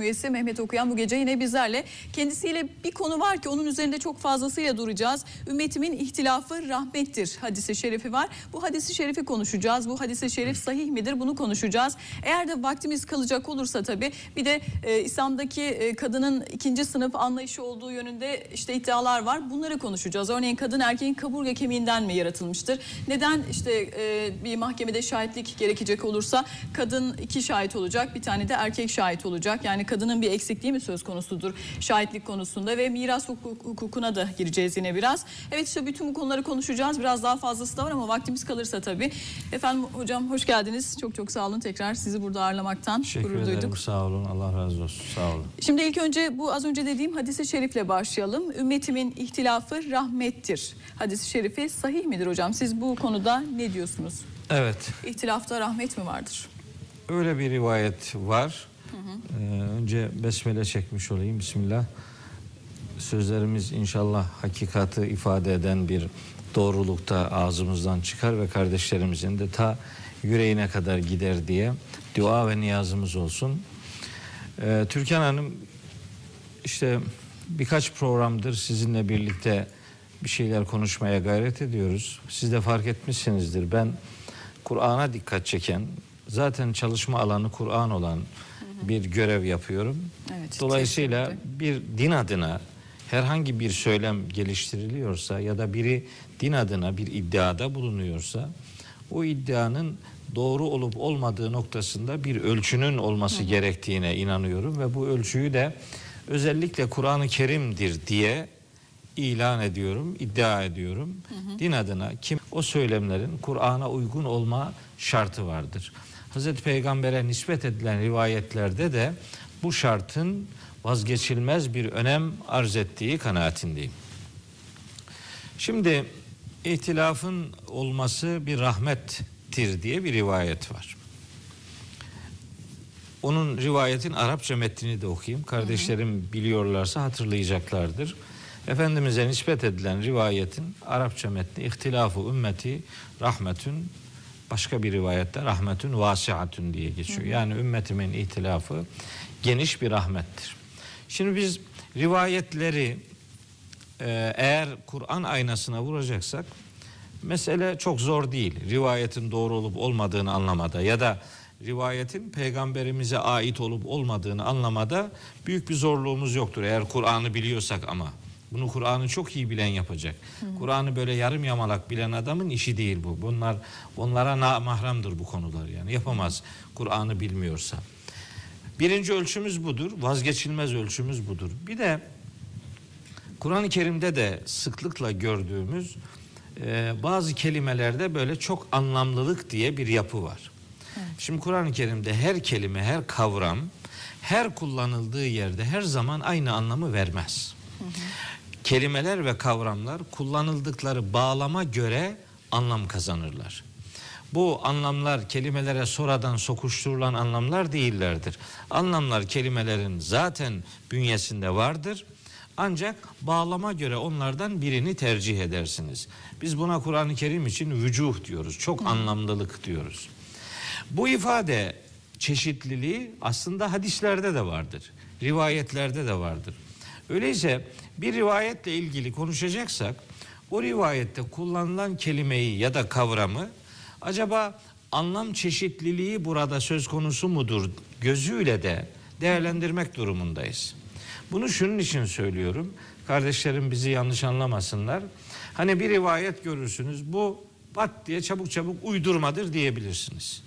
üyesi Mehmet Okuyan bu gece yine bizlerle. Kendisiyle bir konu var ki onun üzerinde çok fazlasıyla duracağız. Ümmetimin ihtilafı rahmettir hadisi şerifi var. Bu hadisi şerifi konuşacağız. Bu hadisi şerif sahih midir bunu konuşacağız. Eğer de vaktimiz kalacak olursa tabii bir de e, İslam'daki e, kadının ikinci sınıf anlayışı olduğu yönünde işte iddialar var. Bunları konuşacağız. Örneğin kadın erkeğin kaburga kemiğinden mi yaratılmıştır? Neden işte e, bir mahkemede şahitlik gerekecek olursa kadın iki şahit olacak bir tane de erkek şahit olacak. Yani kadının bir eksikliği mi söz konusudur şahitlik konusunda ve miras hukuk- hukukuna da gireceğiz yine biraz. Evet işte bütün bu konuları konuşacağız. Biraz daha fazlası da var ama vaktimiz kalırsa tabii. Efendim hocam hoş geldiniz. Çok çok sağ olun tekrar sizi burada ağırlamaktan Teşekkür gurur ederim. duyduk. Sağ olun. Allah razı olsun. Sağ olun. Şimdi ilk önce bu az önce dediğim hadisi şerifle başlayalım. Ümmetimin ihtilafı rahmettir. Hadisi şerifi sahih midir hocam? Siz bu konuda ne diyorsunuz? Evet. İhtilafta rahmet mi vardır? Öyle bir rivayet var. Ee, önce besmele çekmiş olayım. Bismillah. Sözlerimiz inşallah hakikati ifade eden bir doğrulukta ağzımızdan çıkar ve kardeşlerimizin de ta yüreğine kadar gider diye dua ve niyazımız olsun. Ee, Türkan Hanım işte birkaç programdır sizinle birlikte bir şeyler konuşmaya gayret ediyoruz. Siz de fark etmişsinizdir. Ben Kur'an'a dikkat çeken, zaten çalışma alanı Kur'an olan bir görev yapıyorum. Evet, Dolayısıyla teşekkür bir din adına herhangi bir söylem geliştiriliyorsa ya da biri din adına bir iddiada bulunuyorsa o iddianın doğru olup olmadığı noktasında bir ölçünün olması gerektiğine inanıyorum ve bu ölçüyü de özellikle Kur'an-ı Kerim'dir diye ilan ediyorum, iddia ediyorum. Din adına kim o söylemlerin Kur'an'a uygun olma şartı vardır. Hazreti Peygamber'e nispet edilen rivayetlerde de bu şartın vazgeçilmez bir önem arz ettiği kanaatindeyim. Şimdi ihtilafın olması bir rahmettir diye bir rivayet var. Onun rivayetin Arapça metnini de okuyayım. Kardeşlerim biliyorlarsa hatırlayacaklardır. Efendimiz'e nispet edilen rivayetin Arapça metni ihtilafı ümmeti rahmetün başka bir rivayette rahmetün vasiatün diye geçiyor. Yani ümmetimin ihtilafı geniş bir rahmettir. Şimdi biz rivayetleri e, eğer Kur'an aynasına vuracaksak mesele çok zor değil. Rivayetin doğru olup olmadığını anlamada ya da rivayetin peygamberimize ait olup olmadığını anlamada büyük bir zorluğumuz yoktur. Eğer Kur'an'ı biliyorsak ama. Bunu Kur'an'ı çok iyi bilen yapacak. Kur'an'ı böyle yarım yamalak bilen adamın işi değil bu. Bunlar onlara mahramdır bu konular yani. Yapamaz Kur'an'ı bilmiyorsa. Birinci ölçümüz budur. Vazgeçilmez ölçümüz budur. Bir de Kur'an-ı Kerim'de de sıklıkla gördüğümüz e, bazı kelimelerde böyle çok anlamlılık diye bir yapı var. Şimdi Kur'an-ı Kerim'de her kelime, her kavram, her kullanıldığı yerde her zaman aynı anlamı vermez. Kelimeler ve kavramlar kullanıldıkları bağlama göre anlam kazanırlar. Bu anlamlar kelimelere sonradan sokuşturulan anlamlar değillerdir. Anlamlar kelimelerin zaten bünyesinde vardır. Ancak bağlama göre onlardan birini tercih edersiniz. Biz buna Kur'an-ı Kerim için vücuh diyoruz. Çok anlamlılık diyoruz. Bu ifade çeşitliliği aslında hadislerde de vardır. Rivayetlerde de vardır. Öyleyse bir rivayetle ilgili konuşacaksak o rivayette kullanılan kelimeyi ya da kavramı acaba anlam çeşitliliği burada söz konusu mudur gözüyle de değerlendirmek durumundayız. Bunu şunun için söylüyorum. Kardeşlerim bizi yanlış anlamasınlar. Hani bir rivayet görürsünüz bu pat diye çabuk çabuk uydurmadır diyebilirsiniz.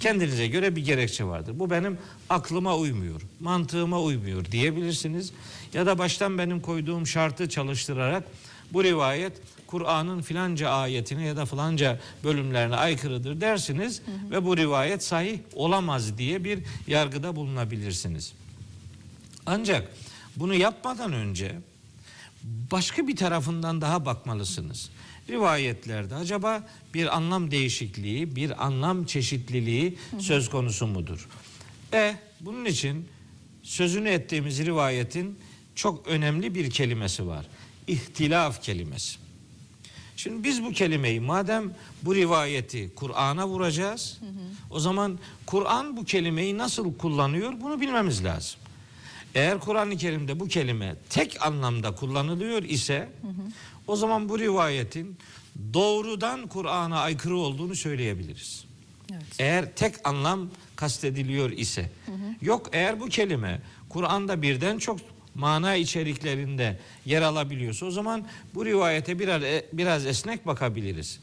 Kendinize göre bir gerekçe vardır. Bu benim aklıma uymuyor, mantığıma uymuyor diyebilirsiniz. Ya da baştan benim koyduğum şartı çalıştırarak bu rivayet Kur'an'ın filanca ayetine ya da filanca bölümlerine aykırıdır dersiniz ve bu rivayet sahih olamaz diye bir yargıda bulunabilirsiniz. Ancak bunu yapmadan önce başka bir tarafından daha bakmalısınız. Rivayetlerde acaba bir anlam değişikliği, bir anlam çeşitliliği söz konusu mudur? E bunun için sözünü ettiğimiz rivayetin çok önemli bir kelimesi var. İhtilaf kelimesi. Şimdi biz bu kelimeyi madem bu rivayeti Kur'an'a vuracağız, o zaman Kur'an bu kelimeyi nasıl kullanıyor bunu bilmemiz lazım. Eğer Kur'an-ı Kerim'de bu kelime tek anlamda kullanılıyor ise o zaman bu rivayetin doğrudan Kur'an'a aykırı olduğunu söyleyebiliriz. Evet. Eğer tek anlam kastediliyor ise. Yok eğer bu kelime Kur'an'da birden çok mana içeriklerinde yer alabiliyorsa o zaman bu rivayete biraz, biraz esnek bakabiliriz.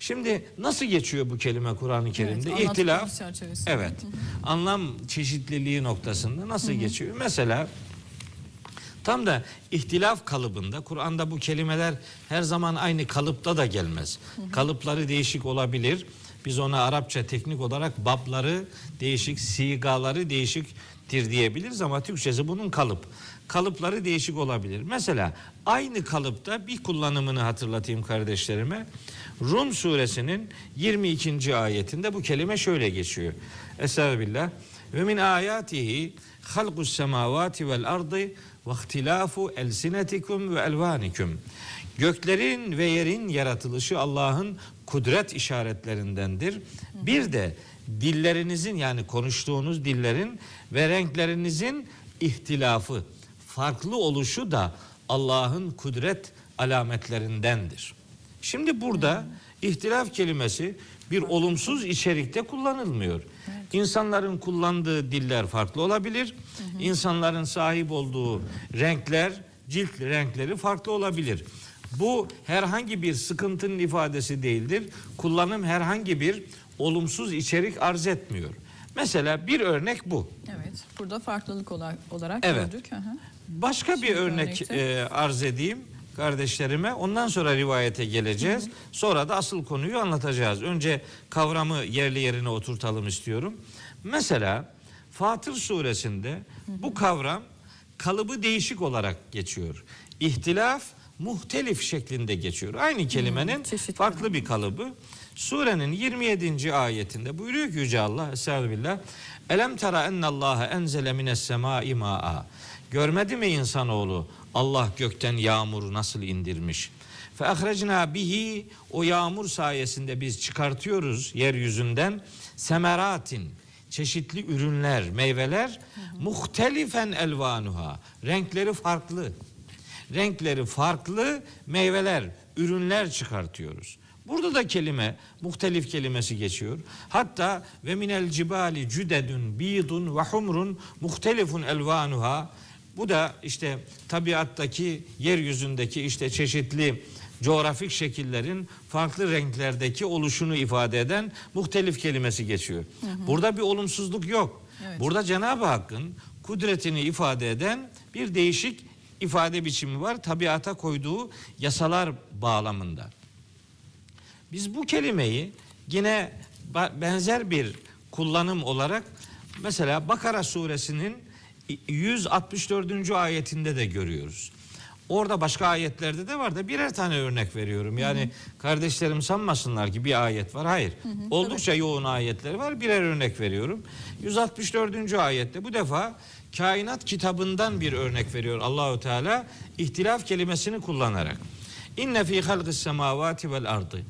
Şimdi nasıl geçiyor bu kelime Kur'an-ı Kerim'de? anlattıklarımız İhtilaf. Evet. Anlam çeşitliliği noktasında nasıl geçiyor? Mesela Tam da ihtilaf kalıbında Kur'an'da bu kelimeler her zaman aynı kalıpta da gelmez. Kalıpları değişik olabilir. Biz ona Arapça teknik olarak babları değişik, sigaları değişiktir diyebiliriz ama Türkçesi bunun kalıp. Kalıpları değişik olabilir. Mesela aynı kalıpta bir kullanımını hatırlatayım kardeşlerime. Rum suresinin 22. ayetinde bu kelime şöyle geçiyor. Estağfirullah. Ve min ayatihi halqus semavati vel ardı ve ihtilafu elsinetikum ve elvanikum. Göklerin ve yerin yaratılışı Allah'ın kudret işaretlerindendir. Bir de dillerinizin yani konuştuğunuz dillerin ve renklerinizin ihtilafı, farklı oluşu da Allah'ın kudret alametlerindendir. Şimdi burada ihtilaf kelimesi bir olumsuz içerikte kullanılmıyor. İnsanların kullandığı diller farklı olabilir. İnsanların sahip olduğu renkler, cilt renkleri farklı olabilir. Bu herhangi bir sıkıntının ifadesi değildir. Kullanım herhangi bir olumsuz içerik arz etmiyor. Mesela bir örnek bu. Evet. Burada farklılık olarak, olarak Evet. gördük. Hı hı. Başka bir Şimdi örnek örnekte. e, arz edeyim kardeşlerime. Ondan sonra rivayete geleceğiz. Sonra da asıl konuyu anlatacağız. Önce kavramı yerli yerine oturtalım istiyorum. Mesela Fatır suresinde bu kavram kalıbı değişik olarak geçiyor. İhtilaf muhtelif şeklinde geçiyor. Aynı kelimenin çeşitli. farklı bir kalıbı. Surenin 27. ayetinde buyuruyor ki Yüce Allah Estağfirullah. Elem tera ennallaha enzele mines semai ma'a. Görmedi mi insanoğlu Allah gökten yağmur nasıl indirmiş? Fe ahrecna bihi o yağmur sayesinde biz çıkartıyoruz yeryüzünden semeratin çeşitli ürünler, meyveler muhtelifen elvanuha. Renkleri farklı. Renkleri farklı meyveler, ürünler çıkartıyoruz. Burada da kelime, muhtelif kelimesi geçiyor. Hatta ve minel cibali cüdedun bidun ve humrun muhtelifun elvanuha. Bu da işte tabiattaki, yeryüzündeki işte çeşitli coğrafik şekillerin farklı renklerdeki oluşunu ifade eden muhtelif kelimesi geçiyor. Burada bir olumsuzluk yok. Evet. Burada Cenab-ı Hakk'ın kudretini ifade eden bir değişik ifade biçimi var. Tabiata koyduğu yasalar bağlamında. Biz bu kelimeyi yine benzer bir kullanım olarak mesela Bakara suresinin 164. ayetinde de görüyoruz. Orada başka ayetlerde de var da birer tane örnek veriyorum. Yani kardeşlerim sanmasınlar ki bir ayet var. Hayır. Oldukça yoğun ayetleri var. Birer örnek veriyorum. 164. ayette bu defa kainat kitabından bir örnek veriyor Allahu Teala ihtilaf kelimesini kullanarak. İnne fi halqis semavati vel ardı.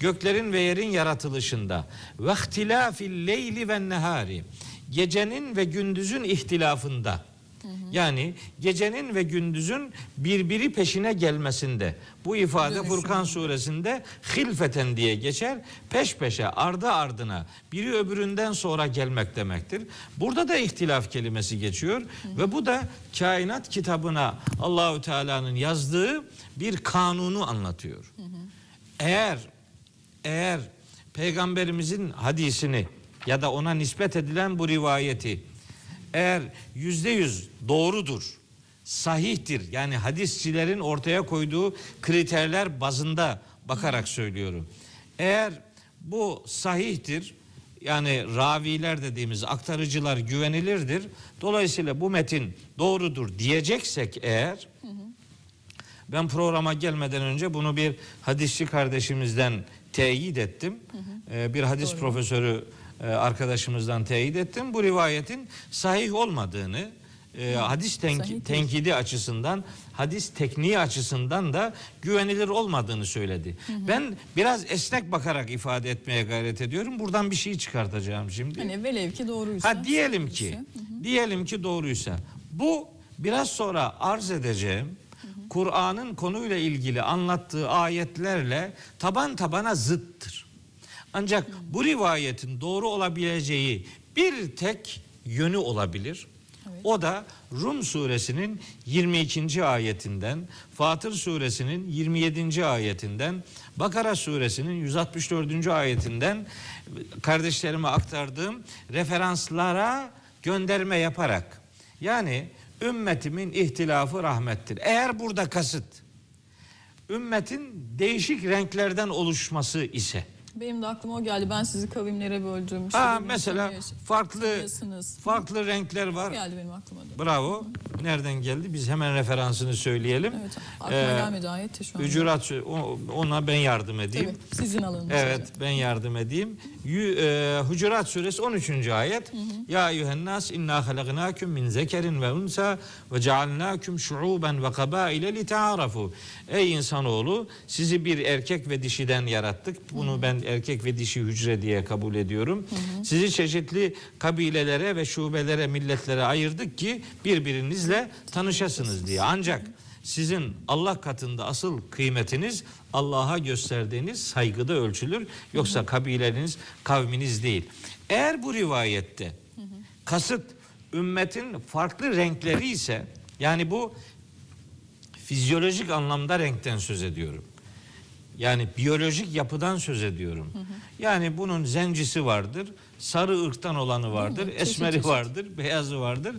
Göklerin ve yerin yaratılışında ve ihtilafil leyli ve nehari. Gecenin ve gündüzün ihtilafında. Yani gecenin ve gündüzün birbiri peşine gelmesinde. Bu ifade Dönüşüm. Furkan suresinde hilfeten diye geçer. Peş peşe ardı ardına biri öbüründen sonra gelmek demektir. Burada da ihtilaf kelimesi geçiyor ve bu da kainat kitabına Allahü Teala'nın yazdığı bir kanunu anlatıyor. Eğer eğer peygamberimizin hadisini ya da ona nispet edilen bu rivayeti eğer yüzde yüz doğrudur, sahihtir yani hadisçilerin ortaya koyduğu kriterler bazında bakarak söylüyorum. Eğer bu sahihtir yani raviler dediğimiz aktarıcılar güvenilirdir. Dolayısıyla bu metin doğrudur diyeceksek eğer ben programa gelmeden önce bunu bir hadisçi kardeşimizden teyit ettim. Ee, bir hadis profesörü e, arkadaşımızdan teyit ettim. Bu rivayetin sahih olmadığını, e, hadis tenkidi açısından, hadis tekniği açısından da güvenilir olmadığını söyledi. Ben biraz esnek bakarak ifade etmeye gayret ediyorum. Buradan bir şey çıkartacağım şimdi. Hani velev ki doğruysa. Ha diyelim ki, Hı hı. diyelim ki doğruysa. Bu biraz sonra arz edeceğim Kur'an'ın konuyla ilgili anlattığı ayetlerle taban tabana zıttır. Ancak bu rivayetin doğru olabileceği bir tek yönü olabilir. O da Rum suresinin 22. ayetinden, Fatır suresinin 27. ayetinden, Bakara suresinin 164. ayetinden kardeşlerime aktardığım referanslara gönderme yaparak yani ümmetimin ihtilafı rahmettir. Eğer burada kasıt ümmetin değişik renklerden oluşması ise Benim de aklıma o geldi. Ben sizi kavimlere böldüm. işte ha, mesela farklı farklı renkler var. geldi benim aklıma da. Bravo. Nereden geldi? Biz hemen referansını söyleyelim. Evet. Aklıma Ee, gelmedi ayet şu an. Ücurat o- ona ben yardım edeyim. Tabii, sizin alanınız. Evet hocam. ben yardım edeyim. Yü- e, Hucurat suresi 13. ayet. Ya eyyühennas inna halaknakum min zekerin ve unsa ve cealnakum şuuben ve kabaile li taarafu. Ey insanoğlu sizi bir erkek ve dişiden yarattık. Bunu ben erkek ve dişi hücre diye kabul ediyorum. Sizi çeşitli kabilelere ve şubelere, milletlere ayırdık ki birbirinizle tanışasınız diye. Ancak sizin Allah katında asıl kıymetiniz Allah'a gösterdiğiniz saygıda ölçülür. Yoksa kabileniz, kavminiz değil. Eğer bu rivayette kasıt ümmetin farklı renkleri ise yani bu fizyolojik anlamda renkten söz ediyorum. Yani biyolojik yapıdan söz ediyorum. Yani bunun zencisi vardır, sarı ırktan olanı vardır, Çeşit esmeri çeşit. vardır, beyazı vardır.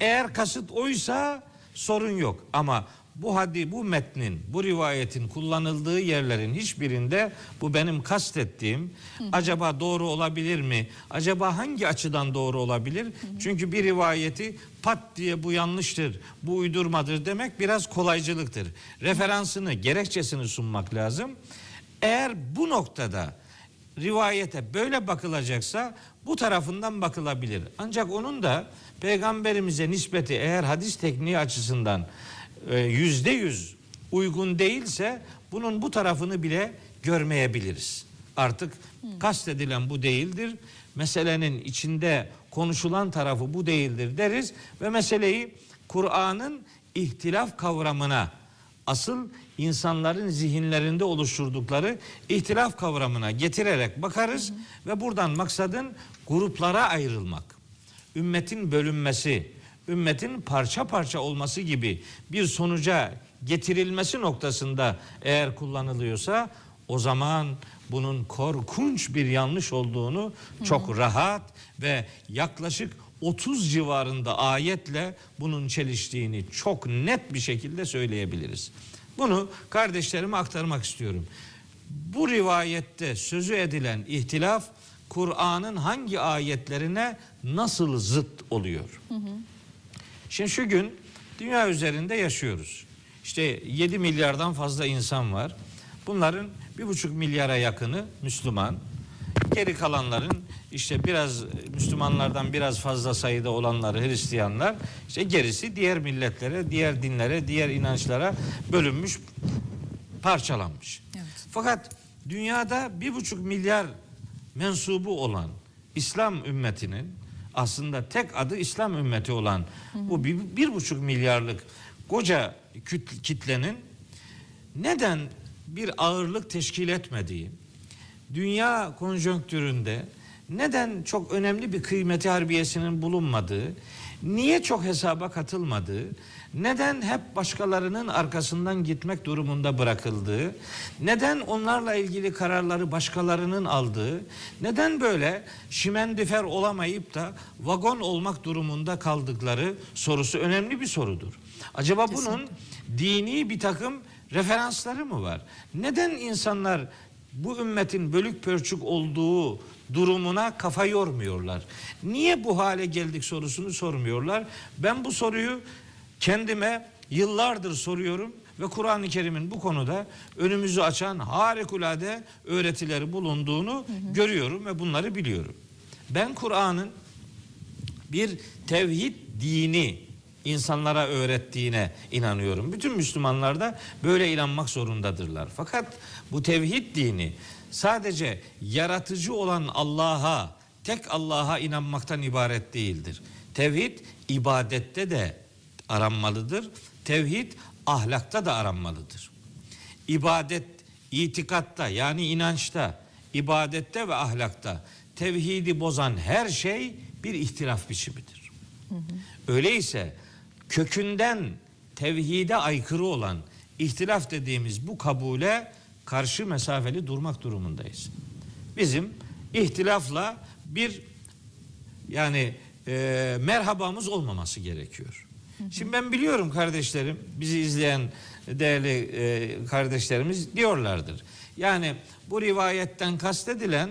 Eğer kasıt oysa sorun yok. Ama bu hadi bu metnin, bu rivayetin kullanıldığı yerlerin hiçbirinde bu benim kastettiğim acaba doğru olabilir mi? Acaba hangi açıdan doğru olabilir? Çünkü bir rivayeti pat diye bu yanlıştır, bu uydurmadır demek biraz kolaycılıktır. Referansını, gerekçesini sunmak lazım. Eğer bu noktada rivayete böyle bakılacaksa bu tarafından bakılabilir. Ancak onun da peygamberimize nispeti eğer hadis tekniği açısından yüzde yüz uygun değilse bunun bu tarafını bile görmeyebiliriz. Artık kastedilen bu değildir. Meselenin içinde konuşulan tarafı bu değildir deriz ve meseleyi Kur'an'ın ihtilaf kavramına asıl insanların zihinlerinde oluşturdukları ihtilaf kavramına getirerek bakarız ve buradan maksadın gruplara ayrılmak, ümmetin bölünmesi, ümmetin parça parça olması gibi bir sonuca getirilmesi noktasında eğer kullanılıyorsa o zaman bunun korkunç bir yanlış olduğunu çok rahat ve yaklaşık 30 civarında ayetle bunun çeliştiğini çok net bir şekilde söyleyebiliriz. Bunu kardeşlerime aktarmak istiyorum. Bu rivayette sözü edilen ihtilaf Kur'an'ın hangi ayetlerine nasıl zıt oluyor? Şimdi şu gün dünya üzerinde yaşıyoruz. İşte 7 milyardan fazla insan var. Bunların bir buçuk milyara yakını Müslüman. Geri kalanların işte biraz Müslümanlardan biraz fazla sayıda olanları Hristiyanlar. işte gerisi diğer milletlere, diğer dinlere, diğer inançlara bölünmüş, parçalanmış. Evet. Fakat dünyada bir buçuk milyar mensubu olan İslam ümmetinin aslında tek adı İslam ümmeti olan bu bir, bir buçuk milyarlık koca kitlenin neden bir ağırlık teşkil etmediği, dünya konjonktüründe neden çok önemli bir kıymeti harbiyesinin bulunmadığı, niye çok hesaba katılmadığı, neden hep başkalarının arkasından gitmek durumunda bırakıldığı, neden onlarla ilgili kararları başkalarının aldığı, neden böyle şimendifer olamayıp da vagon olmak durumunda kaldıkları sorusu önemli bir sorudur. Acaba bunun dini bir takım referansları mı var? Neden insanlar bu ümmetin bölük pörçük olduğu durumuna kafa yormuyorlar? Niye bu hale geldik sorusunu sormuyorlar. Ben bu soruyu kendime yıllardır soruyorum ve Kur'an-ı Kerim'in bu konuda önümüzü açan harikulade öğretileri bulunduğunu görüyorum ve bunları biliyorum. Ben Kur'an'ın bir tevhid dini insanlara öğrettiğine inanıyorum. Bütün Müslümanlar da böyle inanmak zorundadırlar. Fakat bu tevhid dini sadece yaratıcı olan Allah'a, tek Allah'a inanmaktan ibaret değildir. Tevhid ibadette de aranmalıdır. Tevhid ahlakta da aranmalıdır. İbadet, itikatta yani inançta, ibadette ve ahlakta tevhidi bozan her şey bir ihtilaf biçimidir. Öyleyse kökünden tevhide aykırı olan ihtilaf dediğimiz bu kabule karşı mesafeli durmak durumundayız. Bizim ihtilafla bir yani e, merhabamız olmaması gerekiyor. Şimdi ben biliyorum kardeşlerim, bizi izleyen değerli e, kardeşlerimiz diyorlardır. Yani bu rivayetten kastedilen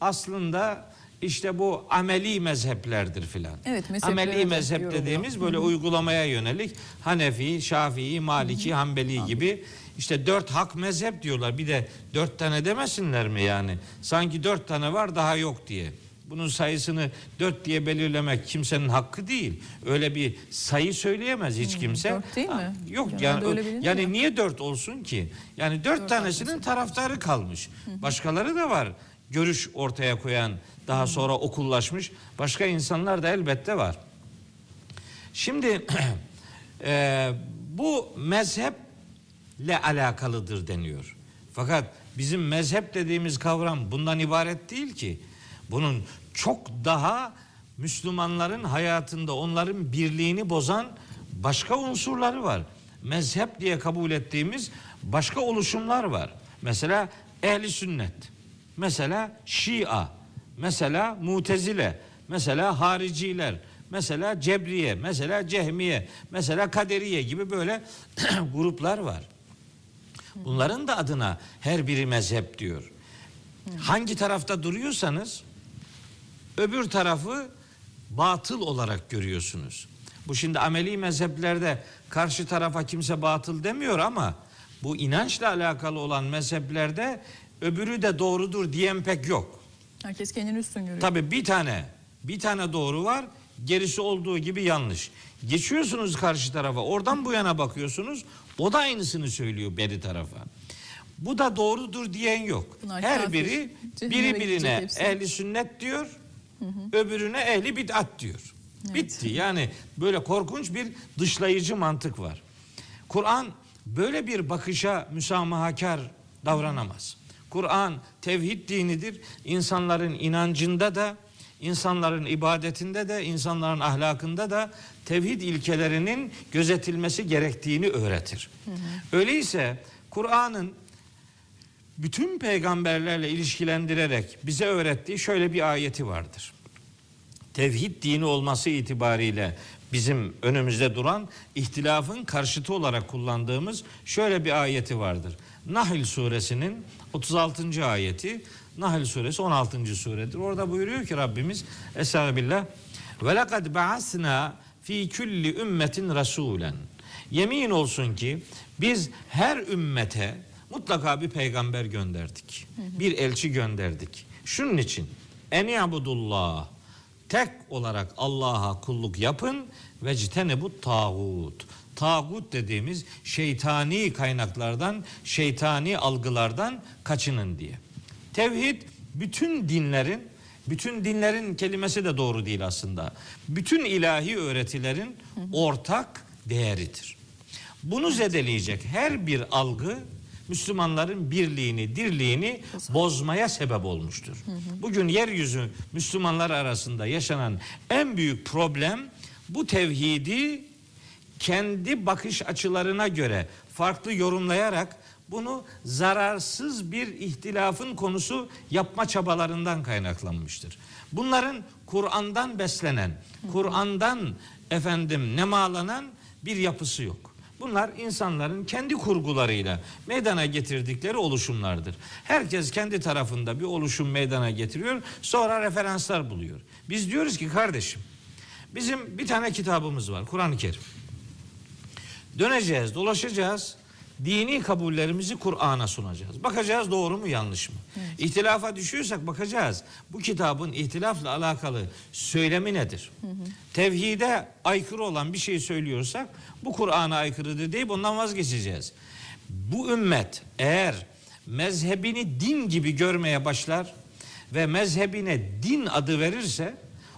aslında işte bu ameli mezheplerdir filan. Evet, mezheplere ameli mezhep dediğimiz böyle uygulamaya yönelik Hanefi, Şafii, Maliki, Hanbeli gibi işte dört hak mezhep diyorlar. Bir de dört tane demesinler mi yani? Sanki dört tane var daha yok diye. Bunun sayısını dört diye belirlemek kimsenin hakkı değil. Öyle bir sayı söyleyemez hiç kimse. dört değil mi? Yok Genelde yani biliniyor. yani niye dört olsun ki? Yani dört, tanesinin taraftarı kalmış. Başkaları da var. Görüş ortaya koyan, daha sonra okullaşmış başka insanlar da elbette var. Şimdi e, bu mezheple alakalıdır deniyor. Fakat bizim mezhep dediğimiz kavram bundan ibaret değil ki. Bunun çok daha Müslümanların hayatında onların birliğini bozan başka unsurları var. Mezhep diye kabul ettiğimiz başka oluşumlar var. Mesela ehli sünnet, mesela Şia, mesela Mutezile, mesela hariciler, mesela Cebriye, mesela Cehmiye, mesela Kaderiye gibi böyle gruplar var. Bunların da adına her biri mezhep diyor. Hangi tarafta duruyorsanız öbür tarafı batıl olarak görüyorsunuz. Bu şimdi ameli mezheplerde karşı tarafa kimse batıl demiyor ama bu inançla alakalı olan mezheplerde öbürü de doğrudur diyen pek yok. Herkes kendini üstün görüyor. Tabii bir tane bir tane doğru var. Gerisi olduğu gibi yanlış. Geçiyorsunuz karşı tarafa. Oradan bu yana bakıyorsunuz. O da aynısını söylüyor beri tarafa. Bu da doğrudur diyen yok. Bunlar Her kafir. biri Cehenneme biri gidecek birine hepsi. ehli sünnet diyor. Öbürüne ehli bid'at diyor. Evet. Bitti. Yani böyle korkunç bir dışlayıcı mantık var. Kur'an böyle bir bakışa müsamahakar davranamaz. Kur'an tevhid dinidir. İnsanların inancında da, insanların ibadetinde de, insanların ahlakında da tevhid ilkelerinin gözetilmesi gerektiğini öğretir. Öyleyse Kur'an'ın bütün peygamberlerle ilişkilendirerek bize öğrettiği şöyle bir ayeti vardır. Tevhid dini olması itibariyle bizim önümüzde duran ihtilafın karşıtı olarak kullandığımız şöyle bir ayeti vardır. Nahl suresinin 36. ayeti Nahl suresi 16. suredir. Orada buyuruyor ki Rabbimiz Estağfirullah ve lekad ba'asna fi kulli ümmetin rasulen. Yemin olsun ki biz her ümmete mutlaka bir peygamber gönderdik. Bir elçi gönderdik. Şunun için en yabudullah tek olarak Allah'a kulluk yapın ve citene bu tağut. Tağut dediğimiz şeytani kaynaklardan, şeytani algılardan kaçının diye. Tevhid bütün dinlerin, bütün dinlerin kelimesi de doğru değil aslında. Bütün ilahi öğretilerin ortak değeridir. Bunu zedeleyecek her bir algı Müslümanların birliğini, dirliğini bozmaya sebep olmuştur. Bugün yeryüzü Müslümanlar arasında yaşanan en büyük problem bu tevhidi kendi bakış açılarına göre farklı yorumlayarak bunu zararsız bir ihtilafın konusu yapma çabalarından kaynaklanmıştır. Bunların Kur'an'dan beslenen, Kur'an'dan efendim nemalanan bir yapısı yok. Bunlar insanların kendi kurgularıyla meydana getirdikleri oluşumlardır. Herkes kendi tarafında bir oluşum meydana getiriyor, sonra referanslar buluyor. Biz diyoruz ki kardeşim, bizim bir tane kitabımız var, Kur'an-ı Kerim. Döneceğiz, dolaşacağız. Dini kabullerimizi Kur'an'a sunacağız. Bakacağız doğru mu yanlış mı? İhtilafa düşüyorsak bakacağız. Bu kitabın ihtilafla alakalı söylemi nedir? Tevhide aykırı olan bir şey söylüyorsak bu Kur'an'a aykırıdır deyip ondan vazgeçeceğiz. Bu ümmet eğer mezhebini din gibi görmeye başlar ve mezhebine din adı verirse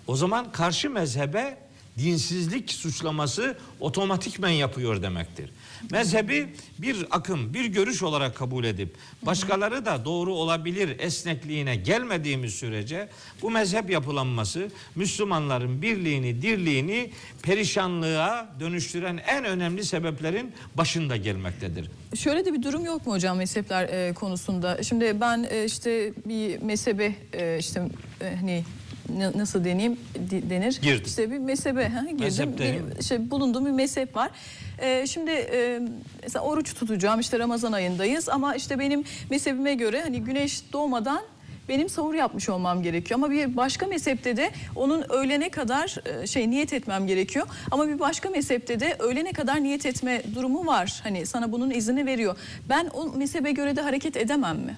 o zaman karşı mezhebe dinsizlik suçlaması otomatikmen yapıyor demektir. Mezhebi bir akım, bir görüş olarak kabul edip başkaları da doğru olabilir esnekliğine gelmediğimiz sürece bu mezhep yapılanması Müslümanların birliğini, dirliğini perişanlığa dönüştüren en önemli sebeplerin başında gelmektedir. Şöyle de bir durum yok mu hocam mezhepler e, konusunda? Şimdi ben e, işte bir mezhebe e, işte e, hani nasıl deneyim denir? Girdim. İşte bir mezhebe ha, girdim. Mezhepteyim. Bir, işte bulunduğum bir mezhep var. E, şimdi e, mesela oruç tutacağım işte Ramazan ayındayız ama işte benim mezhebime göre hani güneş doğmadan benim sahur yapmış olmam gerekiyor ama bir başka mezhepte de onun öğlene kadar şey niyet etmem gerekiyor ama bir başka mezhepte de öğlene kadar niyet etme durumu var. Hani sana bunun izni veriyor. Ben o mezhebe göre de hareket edemem mi?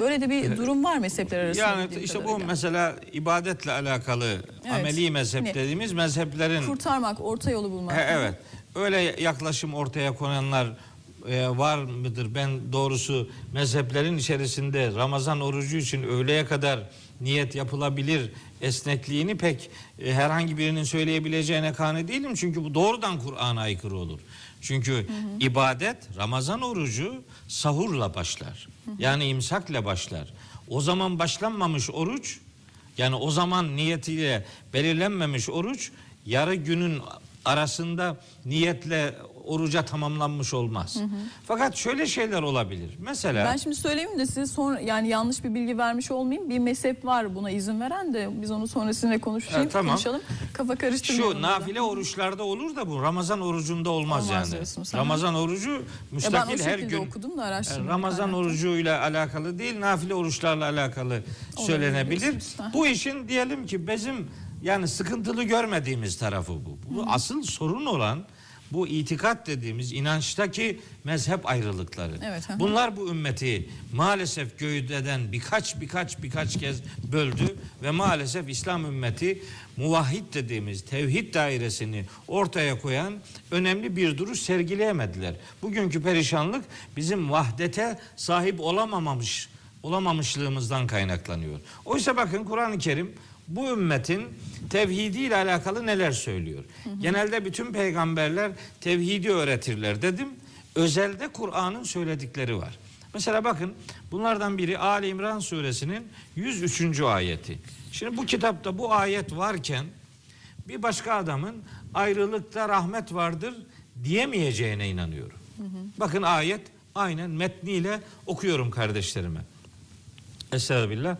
Böyle de bir durum var mezhepler arasında. Yani işte bu mesela ibadetle alakalı ameli mezhep Hani dediğimiz mezheplerin kurtarmak, orta yolu bulmak. He, evet. Öyle yaklaşım ortaya konanlar e, var mıdır? Ben doğrusu mezheplerin içerisinde Ramazan orucu için öğleye kadar niyet yapılabilir esnekliğini pek e, herhangi birinin söyleyebileceğine kani değilim. Çünkü bu doğrudan Kur'an'a aykırı olur. Çünkü ibadet Ramazan orucu sahurla başlar. Yani imsakla başlar. O zaman başlanmamış oruç yani o zaman niyetiyle belirlenmemiş oruç yarı günün arasında niyetle oruca tamamlanmış olmaz. Fakat şöyle şeyler olabilir. Mesela Ben şimdi söyleyeyim de size sonra yani yanlış bir bilgi vermiş olmayayım. Bir mezhep var buna izin veren de biz onu sonrasında konuşayım, Ha, tamam. konuşalım. Kafa karıştırmayalım. şu nafile oruçlarda olur da bu Ramazan orucunda olmaz, Olmaz yani. Ramazan orucu Ya ben o müstakil her şekilde gün okudum da araştırdım. Yani Ramazan orucuyla alakalı değil, nafile oruçlarla alakalı söylenebilir. diyorsunuz, ha. Bu işin diyelim ki bizim yani sıkıntılı görmediğimiz tarafı bu. Bu asıl sorun olan bu itikat dediğimiz inançtaki mezhep ayrılıkları. Evet, hı. Bunlar bu ümmeti maalesef göğüdeden birkaç birkaç birkaç kez böldü ve maalesef İslam ümmeti muvahhid dediğimiz tevhid dairesini ortaya koyan önemli bir duruş sergileyemediler. Bugünkü perişanlık bizim vahdete sahip olamamış olamamışlığımızdan kaynaklanıyor. Oysa bakın Kur'an-ı Kerim bu ümmetin tevhidiyle alakalı neler söylüyor? Genelde bütün peygamberler tevhidi öğretirler dedim. Özelde Kur'an'ın söyledikleri var. Mesela bakın bunlardan biri Ali İmran suresinin 103. ayeti. Şimdi bu kitapta bu ayet varken bir başka adamın ayrılıkta rahmet vardır diyemeyeceğine inanıyorum. Bakın ayet aynen metniyle okuyorum kardeşlerime. Estağfirullah.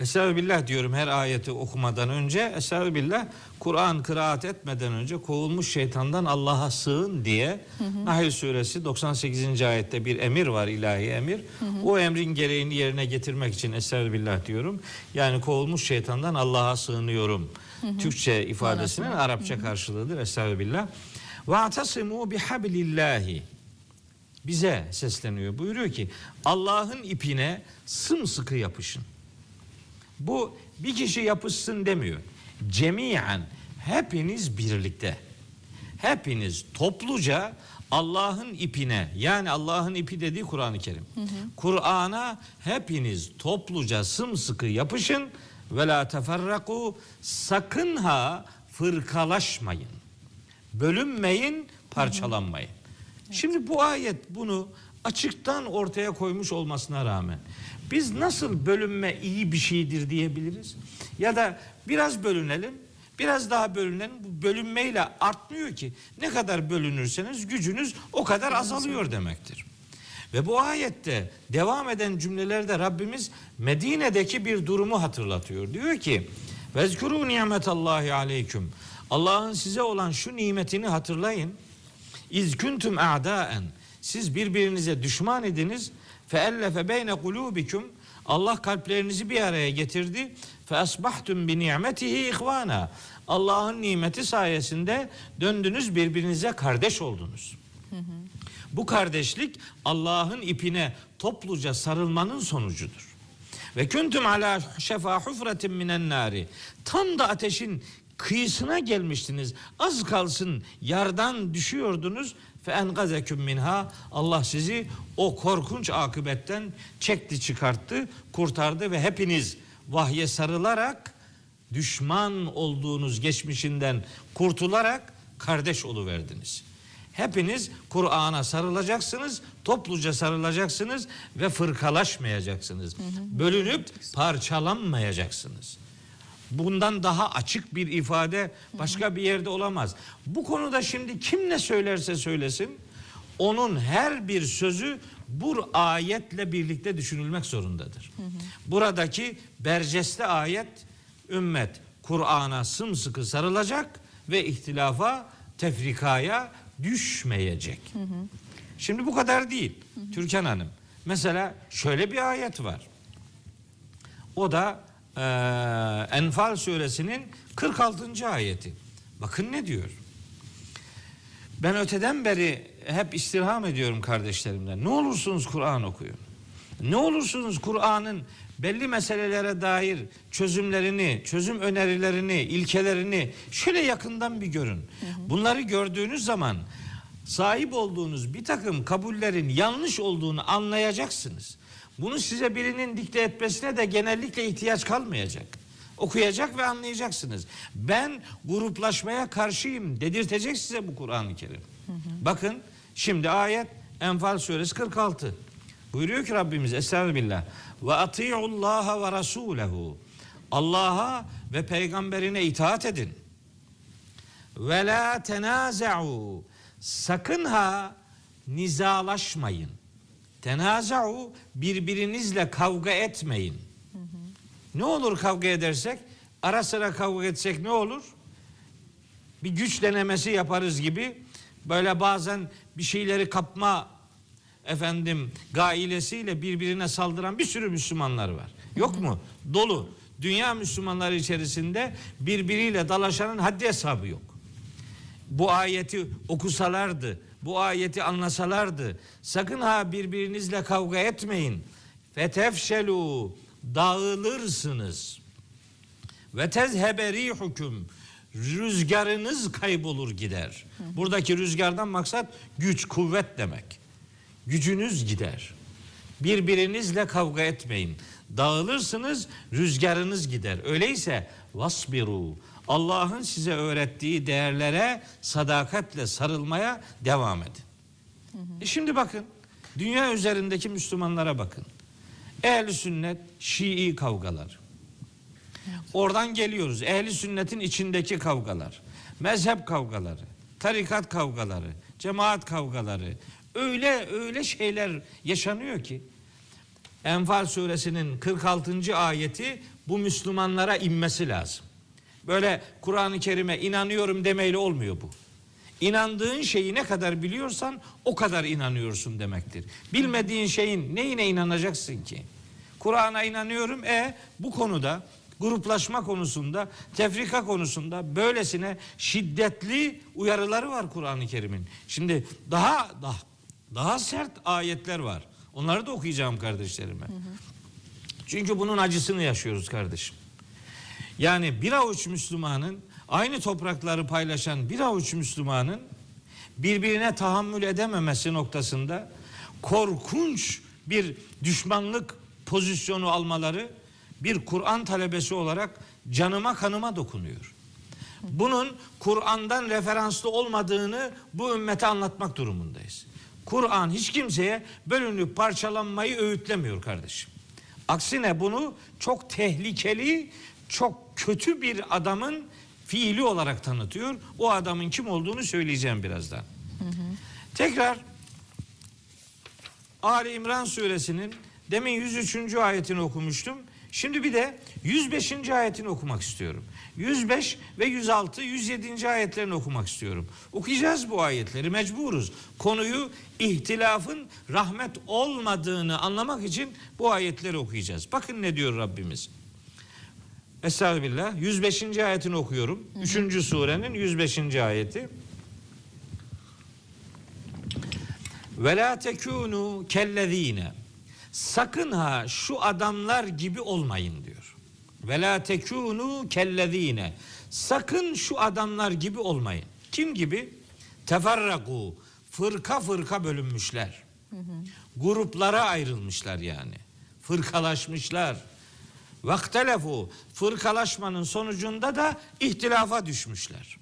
Estağfirullah diyorum her ayeti okumadan önce. Estağfirullah Kur'an kıraat etmeden önce kovulmuş şeytandan Allah'a sığın diye Nahl suresi 98. ayette bir emir var ilahi emir. O emrin gereğini yerine getirmek için estağfirullah diyorum. Yani kovulmuş şeytandan Allah'a sığınıyorum. Türkçe ifadesinin Arapça karşılığıdır estağfirullah. Ve atasimu bihablillahi bize sesleniyor. Buyuruyor ki Allah'ın ipine sımsıkı yapışın. Bu bir kişi yapışsın demiyor. Cemiyen hepiniz birlikte. Hepiniz topluca Allah'ın ipine yani Allah'ın ipi dediği Kur'an-ı Kerim. Kur'an'a hepiniz topluca sımsıkı yapışın ve la teferraku sakın ha fırkalaşmayın. Bölünmeyin, parçalanmayın. Şimdi bu ayet bunu açıktan ortaya koymuş olmasına rağmen biz nasıl bölünme iyi bir şeydir diyebiliriz? Ya da biraz bölünelim, biraz daha bölünelim. Bu bölünmeyle artmıyor ki. Ne kadar bölünürseniz gücünüz o kadar azalıyor demektir. Ve bu ayette devam eden cümlelerde Rabbimiz Medine'deki bir durumu hatırlatıyor. Diyor ki: "Vezkuru nimetallahi aleyküm." Allah'ın size olan şu nimetini hatırlayın. İz kuntum a'daen. Siz birbirinize düşman idiniz. Feellefe beyne kulubikum. Allah kalplerinizi bir araya getirdi. Fe asbahtum bi nimetihi ihvana. Allah'ın nimeti sayesinde döndünüz birbirinize kardeş oldunuz. Bu kardeşlik Allah'ın ipine topluca sarılmanın sonucudur. Ve kuntum ala şefa hufretin minen nari. Tam da ateşin kıyısına gelmiştiniz. Az kalsın yardan düşüyordunuz. Fe engazeküm minha. Allah sizi o korkunç akıbetten çekti çıkarttı, kurtardı ve hepiniz vahye sarılarak düşman olduğunuz geçmişinden kurtularak kardeş oluverdiniz. Hepiniz Kur'an'a sarılacaksınız, topluca sarılacaksınız ve fırkalaşmayacaksınız. Bölünüp parçalanmayacaksınız. Bundan daha açık bir ifade başka bir yerde olamaz. Bu konuda şimdi kim ne söylerse söylesin onun her bir sözü bu ayetle birlikte düşünülmek zorundadır. Buradaki berceste ayet ümmet Kur'an'a sımsıkı sarılacak ve ihtilafa, tefrikaya düşmeyecek. Şimdi bu kadar değil Türkan Hanım. Mesela şöyle bir ayet var. O da eee, Enfal suresinin 46. ayeti. Bakın ne diyor. Ben öteden beri hep istirham ediyorum kardeşlerimden. Ne olursunuz Kur'an okuyun. Ne olursunuz Kur'an'ın belli meselelere dair çözümlerini, çözüm önerilerini, ilkelerini şöyle yakından bir görün. Bunları gördüğünüz zaman sahip olduğunuz bir takım kabullerin yanlış olduğunu anlayacaksınız. Bunu size birinin dikte etmesine de genellikle ihtiyaç kalmayacak. Okuyacak ve anlayacaksınız. Ben gruplaşmaya karşıyım dedirtecek size bu Kur'an-ı Kerim. Bakın şimdi ayet Enfal suresi 46. Buyuruyor ki Rabbimiz Estağfirullah. Ve ati'ullaha ve rasulehu. Allah'a ve peygamberine itaat edin. Ve la tenaza'u. Sakın ha nizalaşmayın. Tenaza'u birbirinizle kavga etmeyin. Ne olur kavga edersek? Ara sıra kavga etsek ne olur? Bir güç denemesi yaparız gibi böyle bazen bir şeyleri kapma efendim gailesiyle birbirine saldıran bir sürü Müslümanlar var. Yok mu? Dolu. Dünya Müslümanları içerisinde birbiriyle dalaşanın haddi hesabı yok. Bu ayeti okusalardı, bu ayeti anlasalardı, sakın ha birbirinizle kavga etmeyin. Fetefşelu dağılırsınız. Ve tezhebe rihukum rüzgarınız kaybolur gider. Buradaki rüzgardan maksat güç, kuvvet demek. Gücünüz gider. Birbirinizle kavga etmeyin. Dağılırsınız, rüzgarınız gider. Öyleyse vasbiru. Allah'ın size öğrettiği değerlere sadakatle sarılmaya devam edin. E şimdi bakın, dünya üzerindeki Müslümanlara bakın. Ehli sünnet, Şii kavgalar. Oradan geliyoruz. Ehli sünnetin içindeki kavgalar, mezhep kavgaları, tarikat kavgaları, cemaat kavgaları. Öyle öyle şeyler yaşanıyor ki Enfal suresinin 46. ayeti bu Müslümanlara inmesi lazım. Böyle Kur'an-ı Kerim'e inanıyorum demeyle olmuyor bu. İnandığın şeyi ne kadar biliyorsan o kadar inanıyorsun demektir. Bilmediğin şeyin neyine inanacaksın ki? Kur'an'a inanıyorum. E bu konuda gruplaşma konusunda, tefrika konusunda böylesine şiddetli uyarıları var Kur'an-ı Kerim'in. Şimdi daha daha daha sert ayetler var. Onları da okuyacağım kardeşlerime. Çünkü bunun acısını yaşıyoruz kardeşim. Yani bir avuç Müslümanın aynı toprakları paylaşan bir avuç Müslümanın birbirine tahammül edememesi noktasında korkunç bir düşmanlık pozisyonu almaları bir Kur'an talebesi olarak canıma kanıma dokunuyor. Bunun Kur'an'dan referanslı olmadığını bu ümmete anlatmak durumundayız. Kur'an hiç kimseye bölünüp parçalanmayı öğütlemiyor kardeşim. Aksine bunu çok tehlikeli, çok kötü bir adamın fiili olarak tanıtıyor. O adamın kim olduğunu söyleyeceğim birazdan. Tekrar Ali İmran suresinin demin 103. ayetini okumuştum. Şimdi bir de 105. ayetini okumak istiyorum. 105 ve 106, 107. ayetlerini okumak istiyorum. Okuyacağız bu ayetleri mecburuz. Konuyu ihtilafın rahmet olmadığını anlamak için bu ayetleri okuyacağız. Bakın ne diyor Rabbimiz. Estağfirullah. 105. ayetini okuyorum. 3. surenin 105. ayeti. Ve la tekunu kellezine. Sakın ha şu adamlar gibi olmayın diyor. Ve la tekunu kellezine. Sakın şu adamlar gibi olmayın. Kim gibi? Teferraku. Fırka fırka bölünmüşler. Gruplara ayrılmışlar yani. Fırkalaşmışlar. Vaktelefu fırkalaşmanın sonucunda da ihtilafa düşmüşler.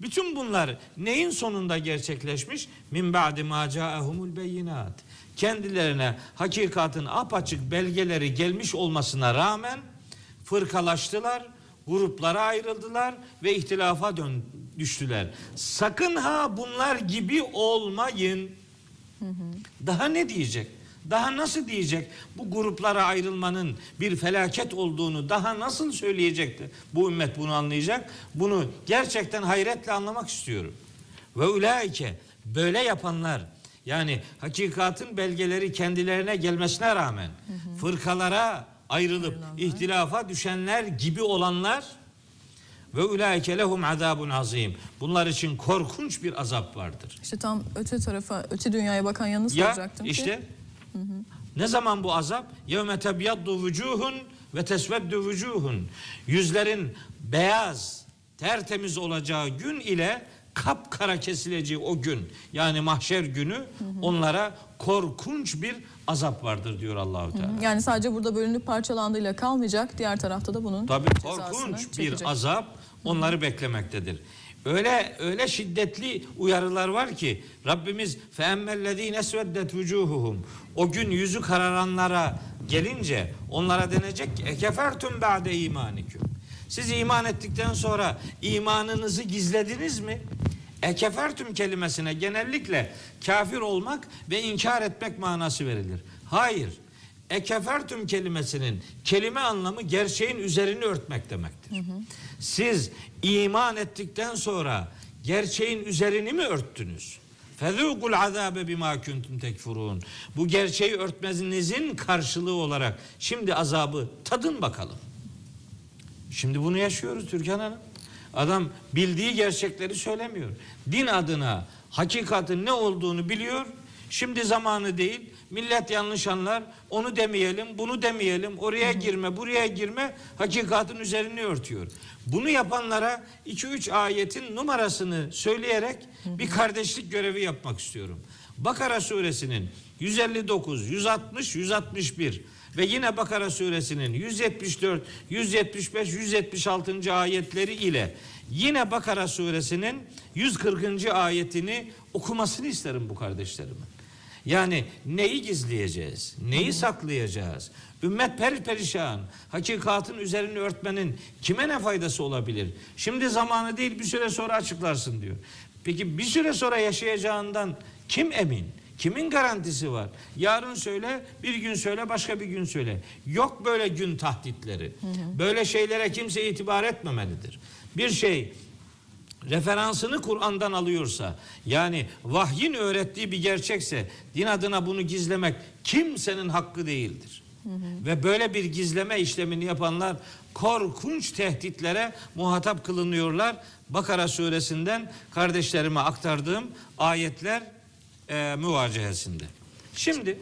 Bütün bunlar neyin sonunda gerçekleşmiş? Min ba'di ma ca'ahumul beyinat. Kendilerine hakikatin apaçık belgeleri gelmiş olmasına rağmen fırkalaştılar, gruplara ayrıldılar ve ihtilafa dön düştüler. Sakın ha bunlar gibi olmayın. Daha ne diyecek? Daha nasıl diyecek? Bu gruplara ayrılmanın bir felaket olduğunu daha nasıl söyleyecekti? Bu ümmet bunu anlayacak. Bunu gerçekten hayretle anlamak istiyorum. Ve ulaike böyle yapanlar yani hakikatin belgeleri kendilerine gelmesine rağmen fırkalara ayrılıp ihtilafa düşenler gibi olanlar ve ulaike lehum azabun azim. Bunlar için korkunç bir azap vardır. İşte tam öte tarafa, öte dünyaya bakan yanını Ya soracaktım ki. Ne zaman bu azap? Yevme tebyaddu vücuhun ve tesveddu vücuhun. Yüzlerin beyaz, tertemiz olacağı gün ile kapkara kesileceği o gün yani mahşer günü onlara korkunç bir azap vardır diyor Allahu Teala. Yani sadece burada bölünüp parçalandığıyla kalmayacak. Diğer tarafta da bunun Tabii korkunç bir çekecek. azap onları beklemektedir. Öyle öyle şiddetli uyarılar var ki Rabbimiz feemmellezine esveddet vucuhuhum o gün yüzü kararanlara gelince onlara denecek ki ekefertum ba'de imanikum. Siz iman ettikten sonra imanınızı gizlediniz mi? Ekefertüm kelimesine genellikle kafir olmak ve inkar etmek manası verilir. Hayır. Ekefertüm kelimesinin kelime anlamı gerçeğin üzerini örtmek demektir. Siz iman ettikten sonra gerçeğin üzerini mi örttünüz? Fezûkul azâbe bimâ kuntum tekfurûn. Bu gerçeği örtmenizin karşılığı olarak şimdi azabı tadın bakalım. Şimdi bunu yaşıyoruz Türkan Hanım. Adam bildiği gerçekleri söylemiyor. Din adına hakikatin ne olduğunu biliyor. Şimdi zamanı değil. Millet yanlış anlar. Onu demeyelim, bunu demeyelim. Oraya girme, buraya girme. Hakikatin üzerini örtüyor. Bunu yapanlara 2-3 ayetin numarasını söyleyerek bir kardeşlik görevi yapmak istiyorum. Bakara suresinin 159, 160, 161 ve yine Bakara suresinin 174, 175, 176. ayetleri ile yine Bakara suresinin 140. ayetini okumasını isterim bu kardeşlerimin. Yani neyi gizleyeceğiz? Neyi saklayacağız? Ümmet perperişan. Hakikatin üzerini örtmenin kime ne faydası olabilir? Şimdi zamanı değil bir süre sonra açıklarsın diyor. Peki bir süre sonra yaşayacağından kim emin? Kimin garantisi var? Yarın söyle, bir gün söyle, başka bir gün söyle. Yok böyle gün tahditleri. Böyle şeylere kimse itibar etmemelidir. Bir şey referansını Kur'an'dan alıyorsa yani vahyin öğrettiği bir gerçekse din adına bunu gizlemek kimsenin hakkı değildir. Ve böyle bir gizleme işlemini yapanlar korkunç tehditlere muhatap kılınıyorlar. Bakara suresinden kardeşlerime aktardığım ayetler e, müvacehesinde. Şimdi E,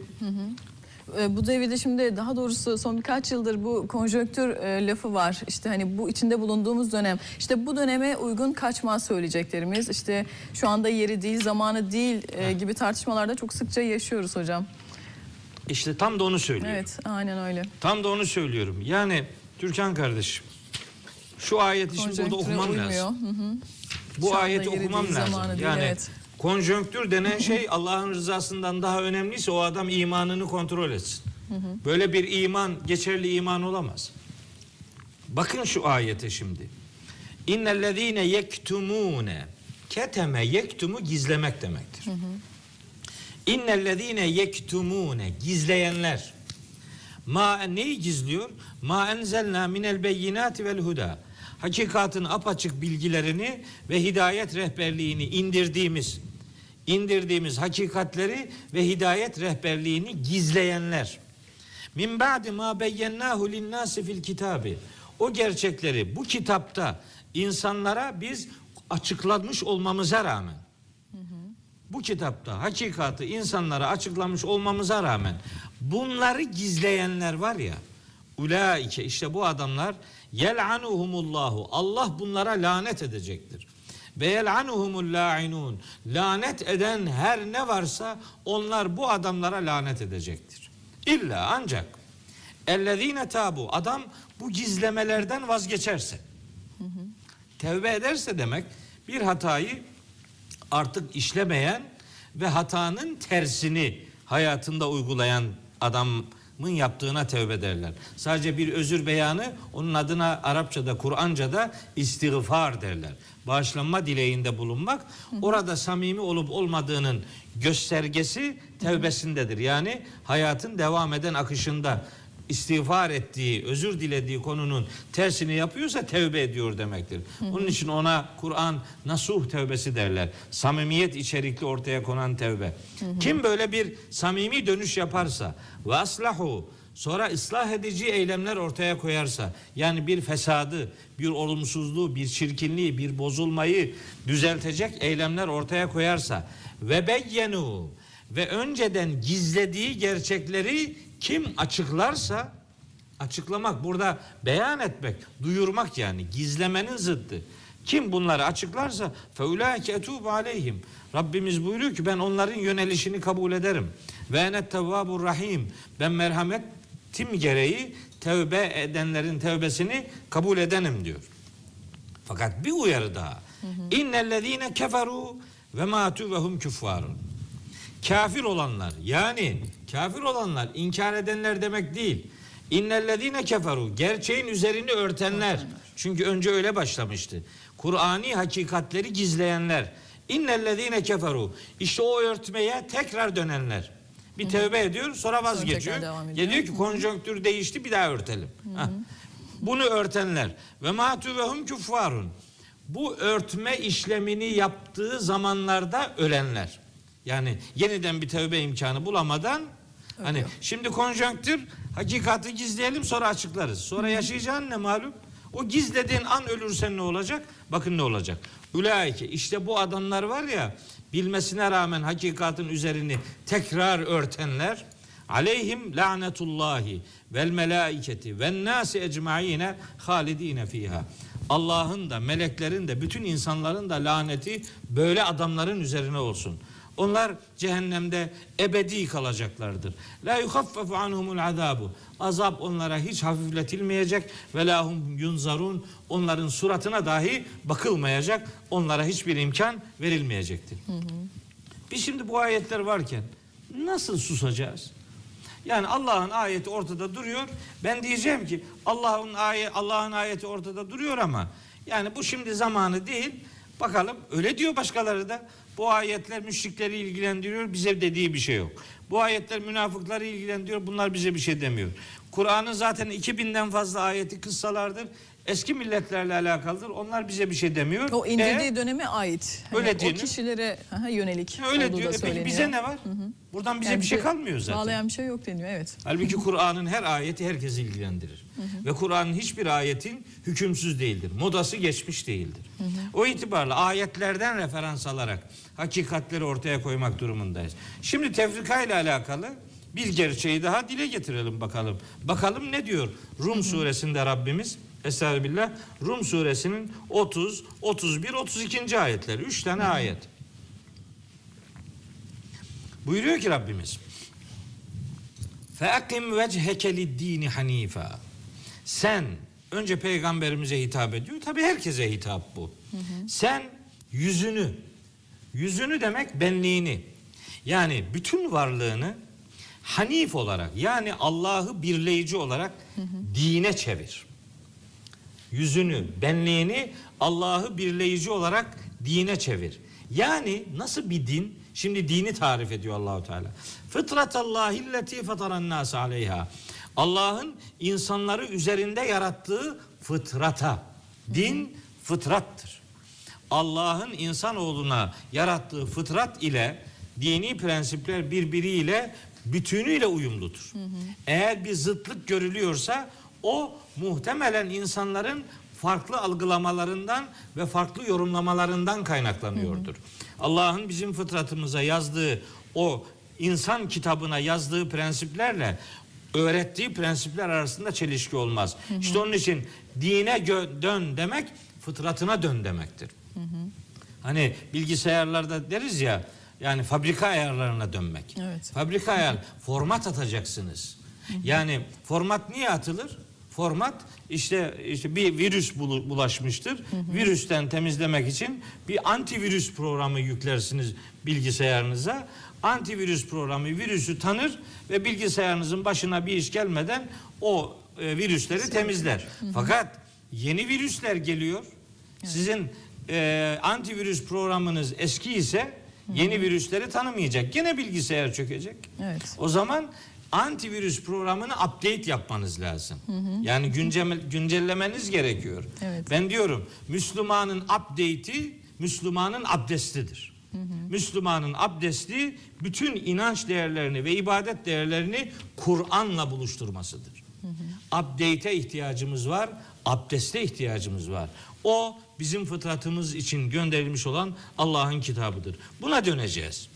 bu devirde şimdi daha doğrusu son birkaç yıldır bu konjonktür e, lafı var. İşte hani bu içinde bulunduğumuz dönem. İşte bu döneme uygun kaçma söyleyeceklerimiz. İşte şu anda yeri değil, zamanı değil e, gibi tartışmalarda çok sıkça yaşıyoruz hocam. işte tam da onu söylüyorum. Evet, aynen öyle. Tam da onu söylüyorum. Yani Türkan kardeşim şu ayeti şimdi burada okumam uymuyor. lazım. Hı hı. Bu Şu ayeti okumam lazım. değil, yani evet. Konjonktür denen şey Allah'ın rızasından daha önemliyse o adam imanını kontrol etsin. Böyle bir iman geçerli iman olamaz. Bakın şu ayete şimdi. İnnellezîne yektumûne keteme yektumu gizlemek demektir. İnnellezîne yektumûne gizleyenler. Ma neyi gizliyor? Ma enzelna minel beyinati vel huda. Hakikatin apaçık bilgilerini ve hidayet rehberliğini indirdiğimiz indirdiğimiz hakikatleri ve hidayet rehberliğini gizleyenler. Min ba'di ma beyyennahu linnâsi fil kitabi. O gerçekleri bu kitapta insanlara biz açıklamış olmamıza rağmen bu kitapta hakikatı insanlara açıklamış olmamıza rağmen bunları gizleyenler var ya ulaike işte bu adamlar yel'anuhumullahu Allah bunlara lanet edecektir. Ve yel'anuhumul la'inun lanet eden her ne varsa onlar bu adamlara lanet edecektir. İlla ancak Ellezine tabu. Adam bu gizlemelerden vazgeçerse. Tevbe ederse demek bir hatayı artık işlemeyen ve hatanın tersini hayatında uygulayan adamın yaptığına tevbe derler. Sadece bir özür beyanı onun adına Arapçada, Kur'anca'da istiğfar derler. Bağışlanma dileğinde bulunmak orada samimi olup olmadığının göstergesi tevbesindedir. Yani hayatın devam eden akışında istiğfar ettiği, özür dilediği konunun tersini yapıyorsa tevbe ediyor demektir. Onun için ona Kur'an nasuh tevbesi derler. Samimiyet içerikli ortaya konan tevbe. Kim böyle bir samimi dönüş yaparsa ve aslahu sonra ıslah edici eylemler ortaya koyarsa yani bir fesadı, bir olumsuzluğu, bir çirkinliği, bir bozulmayı düzeltecek eylemler ortaya koyarsa ve beyyenu ve önceden gizlediği gerçekleri kim açıklarsa açıklamak burada beyan etmek, duyurmak yani gizlemenin zıddı. Kim bunları açıklarsa feulaike etubu aleyhim. Rabbimiz buyuruyor ki ben onların yönelişini kabul ederim. Ve enet tevvabur rahim. Ben merhametim gereği tevbe edenlerin tevbesini kabul edenim diyor. Fakat bir uyarı daha. İnnellezine keferu ve matu ve hum küffarun. Kafir olanlar yani kafir olanlar inkar edenler demek değil. İnnellezine keferu gerçeğin üzerini örtenler. Çünkü önce öyle başlamıştı. Kur'ani hakikatleri gizleyenler. İnnellezine keferu işte o örtmeye tekrar dönenler. Bir tövbe ediyor sonra vazgeçiyor. ediyor. Geliyor ki konjonktür değişti bir daha örtelim. Bunu örtenler ve matu ve hum küffarun. Bu örtme işlemini yaptığı zamanlarda ölenler. Yani yeniden bir tövbe imkanı bulamadan hani şimdi konjonktür hakikati gizleyelim sonra açıklarız. Sonra yaşayacağın ne malum? O gizlediğin an ölürsen ne olacak? Bakın ne olacak. Ülaike işte bu adamlar var ya bilmesine rağmen hakikatin üzerini tekrar örtenler aleyhim lanetullahi vel melaiketi ven nasi ecmaine halidine fiha. Allah'ın da meleklerin de bütün insanların da laneti böyle adamların üzerine olsun. Onlar cehennemde ebedi kalacaklardır. La yuhaffefu anhumul azabu. Azap onlara hiç hafifletilmeyecek ve lahum yunzarun. Onların suratına dahi bakılmayacak. Onlara hiçbir imkan verilmeyecektir. Biz şimdi bu ayetler varken nasıl susacağız? Yani Allah'ın ayeti ortada duruyor. Ben diyeceğim ki Allah'ın ayet Allah'ın ayeti ortada duruyor ama yani bu şimdi zamanı değil. Bakalım öyle diyor başkaları da. Bu ayetler müşrikleri ilgilendiriyor. Bize dediği bir şey yok. Bu ayetler münafıkları ilgilendiriyor. Bunlar bize bir şey demiyor. Kur'an'ın zaten 2000'den fazla ayeti kıssalardır. Eski milletlerle alakalıdır. Onlar bize bir şey demiyor. O indirdiği E, döneme ait. Hani Öyle o değil mi? kişilere aha, yönelik öyle olduğu diyor. da E peki bize ne var? Buradan bize Yani bir şey kalmıyor zaten. Bağlayan bir şey yok deniyor evet. Halbuki Kur'an'ın her ayeti herkesi ilgilendirir. Ve Kur'an'ın hiçbir ayetin hükümsüz değildir. Modası geçmiş değildir. O itibarla ayetlerden referans alarak hakikatleri ortaya koymak durumundayız. Şimdi tefrika ile alakalı bir gerçeği daha dile getirelim bakalım. Bakalım ne diyor Rum suresinde Rabbimiz? Estağfirullah. Rum suresinin 30, 31, 32. ayetleri. Üç tane ayet. Buyuruyor ki Rabbimiz. Feakim vecheke lid-dini hanifa. Sen önce peygamberimize hitap ediyor. Tabi herkese hitap bu. Sen yüzünü yüzünü demek benliğini yani bütün varlığını hanif olarak yani Allah'ı birleyici olarak dine çevir. Yüzünü, benliğini Allah'ı birleyici olarak dine çevir. Yani nasıl bir din? Şimdi dini tarif ediyor Allahu Teala. Fıtratallahi lleti fataran nas aleyha. Allah'ın insanları üzerinde yarattığı fıtrata. Din fıtrattır. Allah'ın insanoğluna yarattığı fıtrat ile dini prensipler birbiriyle bütünüyle uyumludur. Eğer bir zıtlık görülüyorsa o muhtemelen insanların farklı algılamalarından ve farklı yorumlamalarından kaynaklanıyordur. Allah'ın bizim fıtratımıza yazdığı o insan kitabına yazdığı prensiplerle öğrettiği prensipler arasında çelişki olmaz. İşte onun için dine gö- dön demek fıtratına dön demektir. Hani bilgisayarlarda deriz ya yani fabrika ayarlarına dönmek. Evet. Fabrika ayar format atacaksınız. Yani format niye atılır? Format işte işte bir virüs bulaşmıştır. Virüsten temizlemek için bir antivirüs programı yüklersiniz bilgisayarınıza. Antivirüs programı virüsü tanır ve bilgisayarınızın başına bir iş gelmeden o e, virüsleri temizler. Fakat yeni virüsler geliyor. Sizin e, antivirüs programınız eski ise yeni virüsleri tanımayacak. Gene bilgisayar çökecek. Evet. O zaman antivirüs programını update yapmanız lazım. Yani güncel, güncellemeniz gerekiyor. Evet. Ben diyorum Müslümanın update'i Müslümanın abdestidir. Müslümanın abdesti bütün inanç değerlerini ve ibadet değerlerini Kur'an'la buluşturmasıdır. Update'e ihtiyacımız var, abdeste ihtiyacımız var. O bizim fıtratımız için gönderilmiş olan Allah'ın kitabıdır. Buna döneceğiz.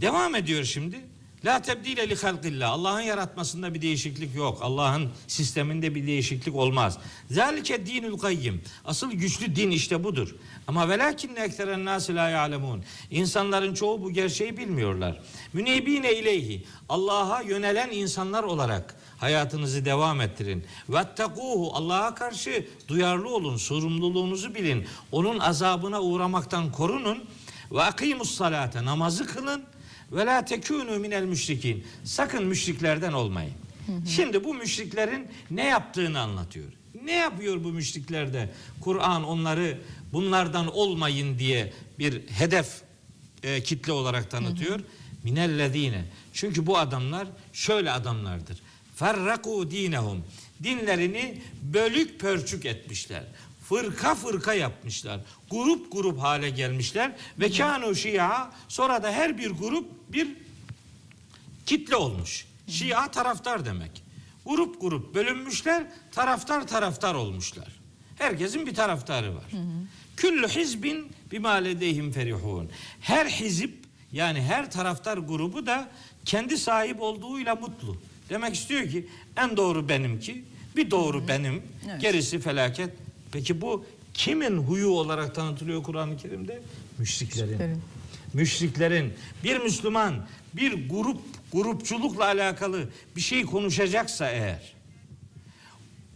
Devam ediyor şimdi. La tebdile li halqillah. Allah'ın yaratmasında bir değişiklik yok. Allah'ın sisteminde bir değişiklik olmaz. Zalike dinul kayyim. Asıl güçlü din işte budur. Ama velakinne ekseren nasi la ya'lemun. İnsanların çoğu bu gerçeği bilmiyorlar. Münibine ileyhi. Allah'a yönelen insanlar olarak hayatınızı devam ettirin. Vettekuhu Allah'a karşı duyarlı olun, sorumluluğunuzu bilin. Onun azabına uğramaktan korunun. Ve akimus salate namazı kılın. Ve la tekûnû minel müşrikin. Sakın müşriklerden olmayın. Şimdi bu müşriklerin ne yaptığını anlatıyor. Ne yapıyor bu müşrikler de? Kur'an onları bunlardan olmayın diye bir hedef e, kitle olarak tanıtıyor. Minellezine. Çünkü bu adamlar şöyle adamlardır. Ferraku dinehum. Dinlerini bölük pörçük etmişler. Fırka fırka yapmışlar. Grup grup hale gelmişler ve kanu şia sonra da her bir grup bir kitle olmuş. Şia taraftar demek. Grup grup bölünmüşler, taraftar taraftar olmuşlar. Herkesin bir taraftarı var. Küllü hizbin bima ledeyhim ferihun. Her hizip yani her taraftar grubu da kendi sahip olduğuyla mutlu. Demek istiyor ki en doğru benimki, bir doğru benim, gerisi felaket. Peki bu kimin huyu olarak tanıtılıyor Kur'an-ı Kerim'de? Müşriklerin. Müşriklerin. Müşriklerin bir Müslüman bir grup grupçulukla alakalı bir şey konuşacaksa eğer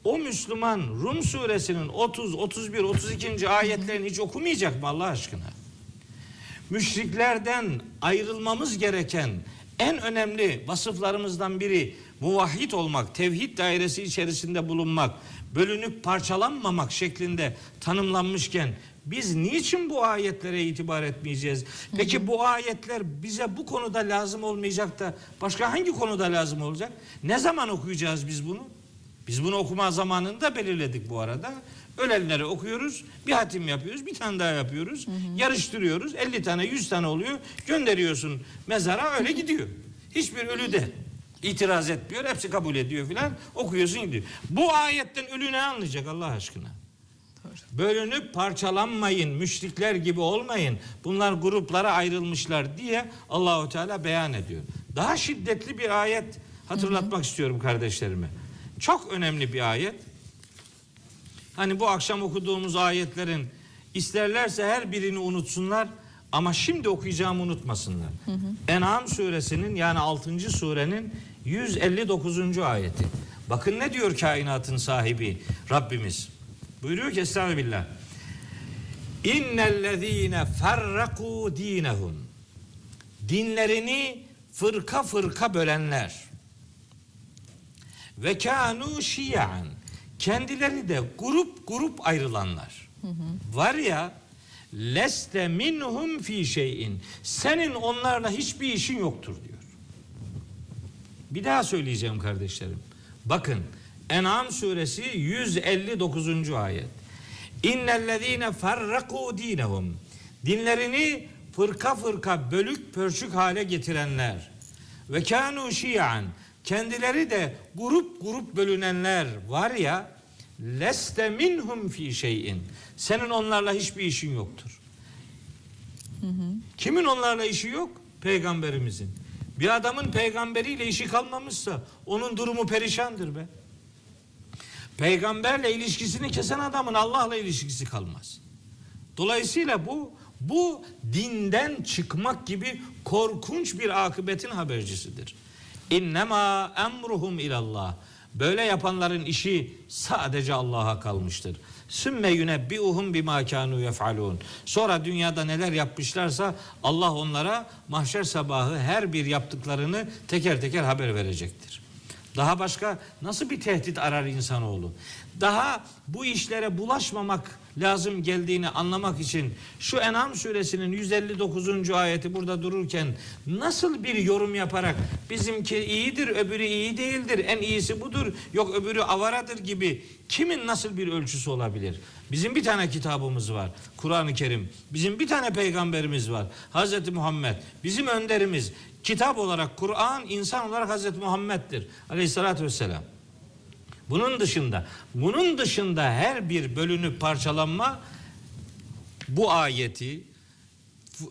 o Müslüman Rum suresinin 30, 31, 32. ayetlerini hiç okumayacak mı Allah aşkına? Müşriklerden ayrılmamız gereken en önemli vasıflarımızdan biri muvahhid olmak, tevhid dairesi içerisinde bulunmak, bölünüp parçalanmamak şeklinde tanımlanmışken biz niçin bu ayetlere itibar etmeyeceğiz? Peki bu ayetler bize bu konuda lazım olmayacak da başka hangi konuda lazım olacak? Ne zaman okuyacağız biz bunu? Biz bunu okuma zamanını da belirledik bu arada. Ölenleri okuyoruz, bir hatim yapıyoruz, bir tane daha yapıyoruz. Yarıştırıyoruz, 50 tane, 100 tane oluyor. Gönderiyorsun mezara öyle gidiyor. Hiçbir ölü de itiraz etmiyor, hepsi kabul ediyor filan. Okuyorsun gidiyor. Bu ayetten ölü ne anlayacak Allah aşkına? Bölünüp parçalanmayın, müşrikler gibi olmayın. Bunlar gruplara ayrılmışlar diye Allahu Teala beyan ediyor. Daha şiddetli bir ayet hatırlatmak istiyorum kardeşlerime. Çok önemli bir ayet. Hani bu akşam okuduğumuz ayetlerin isterlerse her birini unutsunlar ama şimdi okuyacağımı unutmasınlar. En'am suresinin yani 6. surenin 159. ayeti. Bakın ne diyor kainatın sahibi Rabbimiz. Buyuruyor ki Estağfirullah. İnnellezîne ferrakû dînehum. Dinlerini fırka fırka bölenler. Ve kânû şiyan. Kendileri de grup grup ayrılanlar. Var ya leste minhum fi şeyin. Senin onlarla hiçbir işin yoktur diyor. Bir daha söyleyeceğim kardeşlerim. Bakın En'am suresi 159. ayet. İnnellezîne ferrakû dînehum. Dinlerini fırka fırka bölük pörçük hale getirenler. Ve kânû şiyan. Kendileri de grup grup bölünenler var ya leste minhum fi şeyin. Senin onlarla hiçbir işin yoktur. Kimin onlarla işi yok? Peygamberimizin. Bir adamın peygamberiyle işi kalmamışsa onun durumu perişandır be. Peygamberle ilişkisini kesen adamın Allah'la ilişkisi kalmaz. Dolayısıyla bu bu dinden çıkmak gibi korkunç bir akıbetin habercisidir. İnnemâ emruhum ilallah. Böyle yapanların işi sadece Allah'a kalmıştır. Sümme yunebbiuhum bima kanu yef'alun. Sonra dünyada neler yapmışlarsa Allah onlara mahşer sabahı her bir yaptıklarını teker teker haber verecektir. Daha başka nasıl bir tehdit arar insanoğlu? Daha bu işlere bulaşmamak lazım geldiğini anlamak için şu En'am suresinin 159. ayeti burada dururken nasıl bir yorum yaparak bizimki iyidir öbürü iyi değildir en iyisi budur yok öbürü avaradır gibi kimin nasıl bir ölçüsü olabilir? Bizim bir tane kitabımız var Kur'an-ı Kerim bizim bir tane peygamberimiz var Hazreti Muhammed bizim önderimiz kitap olarak Kur'an insan olarak Hazreti Muhammed'dir aleyhissalatü vesselam. Bunun dışında, bunun dışında her bir bölünüp parçalanma bu ayeti e,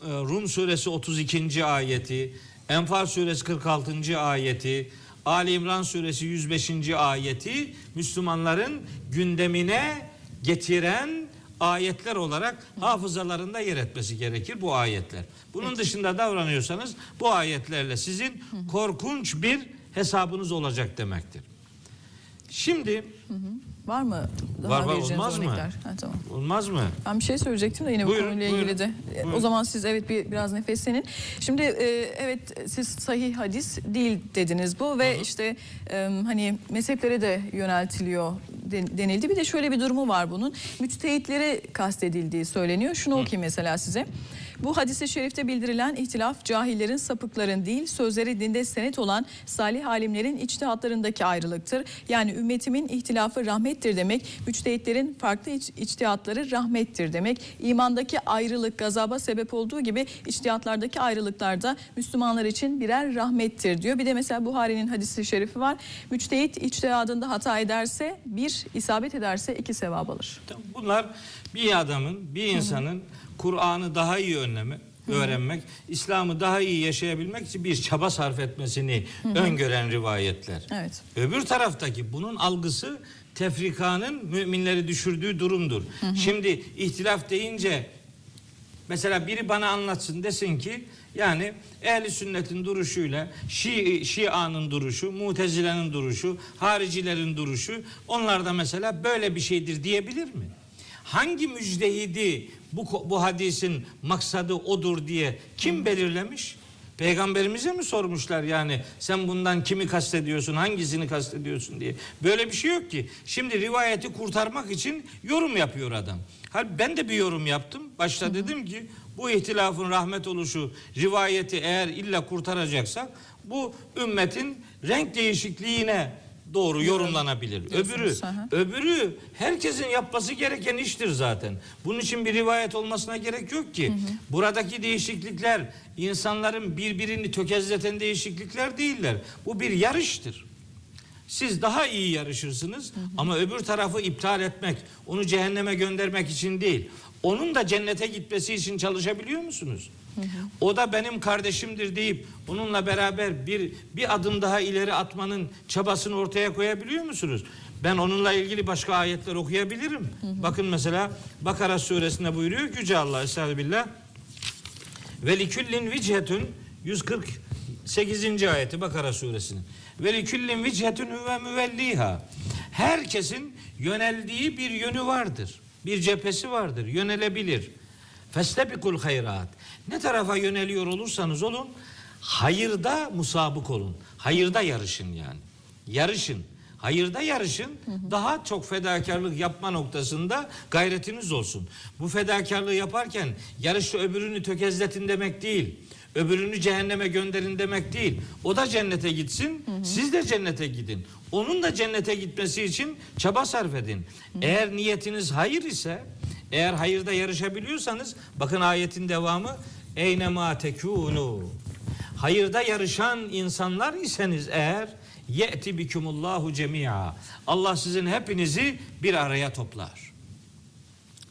Rum suresi 32. ayeti, Enfal suresi 46. ayeti, Ali İmran suresi 105. ayeti Müslümanların gündemine getiren ayetler olarak hafızalarında yer etmesi gerekir bu ayetler. Bunun dışında davranıyorsanız bu ayetlerle sizin korkunç bir hesabınız olacak demektir. Şimdi Var mı daha Var, var, olmaz mı? örnekler? Ha, tamam. olmaz mı? Ben bir şey söyleyecektim de yine bu Buyurun, konuyla buyurun, ilgili de. E, buyurun. O zaman siz evet bir biraz nefeslenin. Şimdi e, evet siz sahih hadis değil dediniz bu ve işte e, hani mezheplere de yöneltiliyor den- denildi. Bir de şöyle bir durumu var bunun. Müçtehitlere kastedildiği söyleniyor. Şunu okuyayım mesela size. Bu hadise şerifte bildirilen ihtilaf cahillerin, sapıkların değil, sözleri dinde senet olan salih alimlerin içtihatlarındaki ayrılıktır. Yani ümmetimin ihtilafı rahmettir demek, müçtehitlerin farklı iç, içtihatları rahmettir demek. İmandaki ayrılık gazaba sebep olduğu gibi içtihatlardaki ayrılıklar da Müslümanlar için birer rahmettir diyor. Bir de mesela Buhari'nin hadisi şerifi var. Müçtehit içtihadında hata ederse bir, isabet ederse iki sevap alır. Bunlar bir adamın, bir insanın Kur'an'ı daha iyi önleme, öğrenmek, İslam'ı daha iyi yaşayabilmek için bir çaba sarf etmesini öngören rivayetler. Evet. Öbür taraftaki bunun algısı tefrikanın müminleri düşürdüğü durumdur. Şimdi ihtilaf deyince mesela biri bana anlatsın desin ki yani ehli sünnetin duruşuyla Şii, Şia'nın duruşu, Mutezile'nin duruşu, haricilerin duruşu onlar da mesela böyle bir şeydir diyebilir mi? Hangi müjdehidi bu, bu hadisin maksadı odur diye kim belirlemiş? Peygamberimize mi sormuşlar yani sen bundan kimi kastediyorsun hangisini kastediyorsun diye. Böyle bir şey yok ki. Şimdi rivayeti kurtarmak için yorum yapıyor adam. Hal ben de bir yorum yaptım. Başta dedim ki bu ihtilafın rahmet oluşu rivayeti eğer illa kurtaracaksak bu ümmetin renk değişikliğine doğru yorumlanabilir. Öbürü öbürü herkesin yapması gereken iştir zaten. Bunun için bir rivayet olmasına gerek yok ki. Buradaki değişiklikler insanların birbirini tökezleten değişiklikler değiller. Bu bir yarıştır. Siz daha iyi yarışırsınız ama öbür tarafı iptal etmek, onu cehenneme göndermek için değil. Onun da cennete gitmesi için çalışabiliyor musunuz? O da benim kardeşimdir deyip onunla beraber bir bir adım daha ileri atmanın çabasını ortaya koyabiliyor musunuz? Ben onunla ilgili başka ayetler okuyabilirim. Bakın mesela Bakara suresinde buyuruyor ki Yüce Allah Estağfirullah. Ve liküllin vichetun 148. ayeti Bakara suresinin. Ve liküllin vichetun huve müvelliha. Herkesin yöneldiği bir yönü vardır. Bir cephesi vardır. Yönelebilir. Festebikul hayrat. Ne tarafa yöneliyor olursanız olun hayırda musabık olun. Hayırda yarışın yani. Yarışın. Hayırda yarışın. Daha çok fedakarlık yapma noktasında gayretiniz olsun. Bu fedakarlığı yaparken yarışta öbürünü tökezletin demek değil. Öbürünü cehenneme gönderin demek değil. O da cennete gitsin, siz de cennete gidin. Onun da cennete gitmesi için çaba sarf edin. Eğer niyetiniz hayır ise, eğer hayırda yarışabiliyorsanız, bakın ayetin devamı, eynema tekûnû. Hayırda yarışan insanlar iseniz eğer, ye'ti bikumullahu cemia. Allah sizin hepinizi bir araya toplar.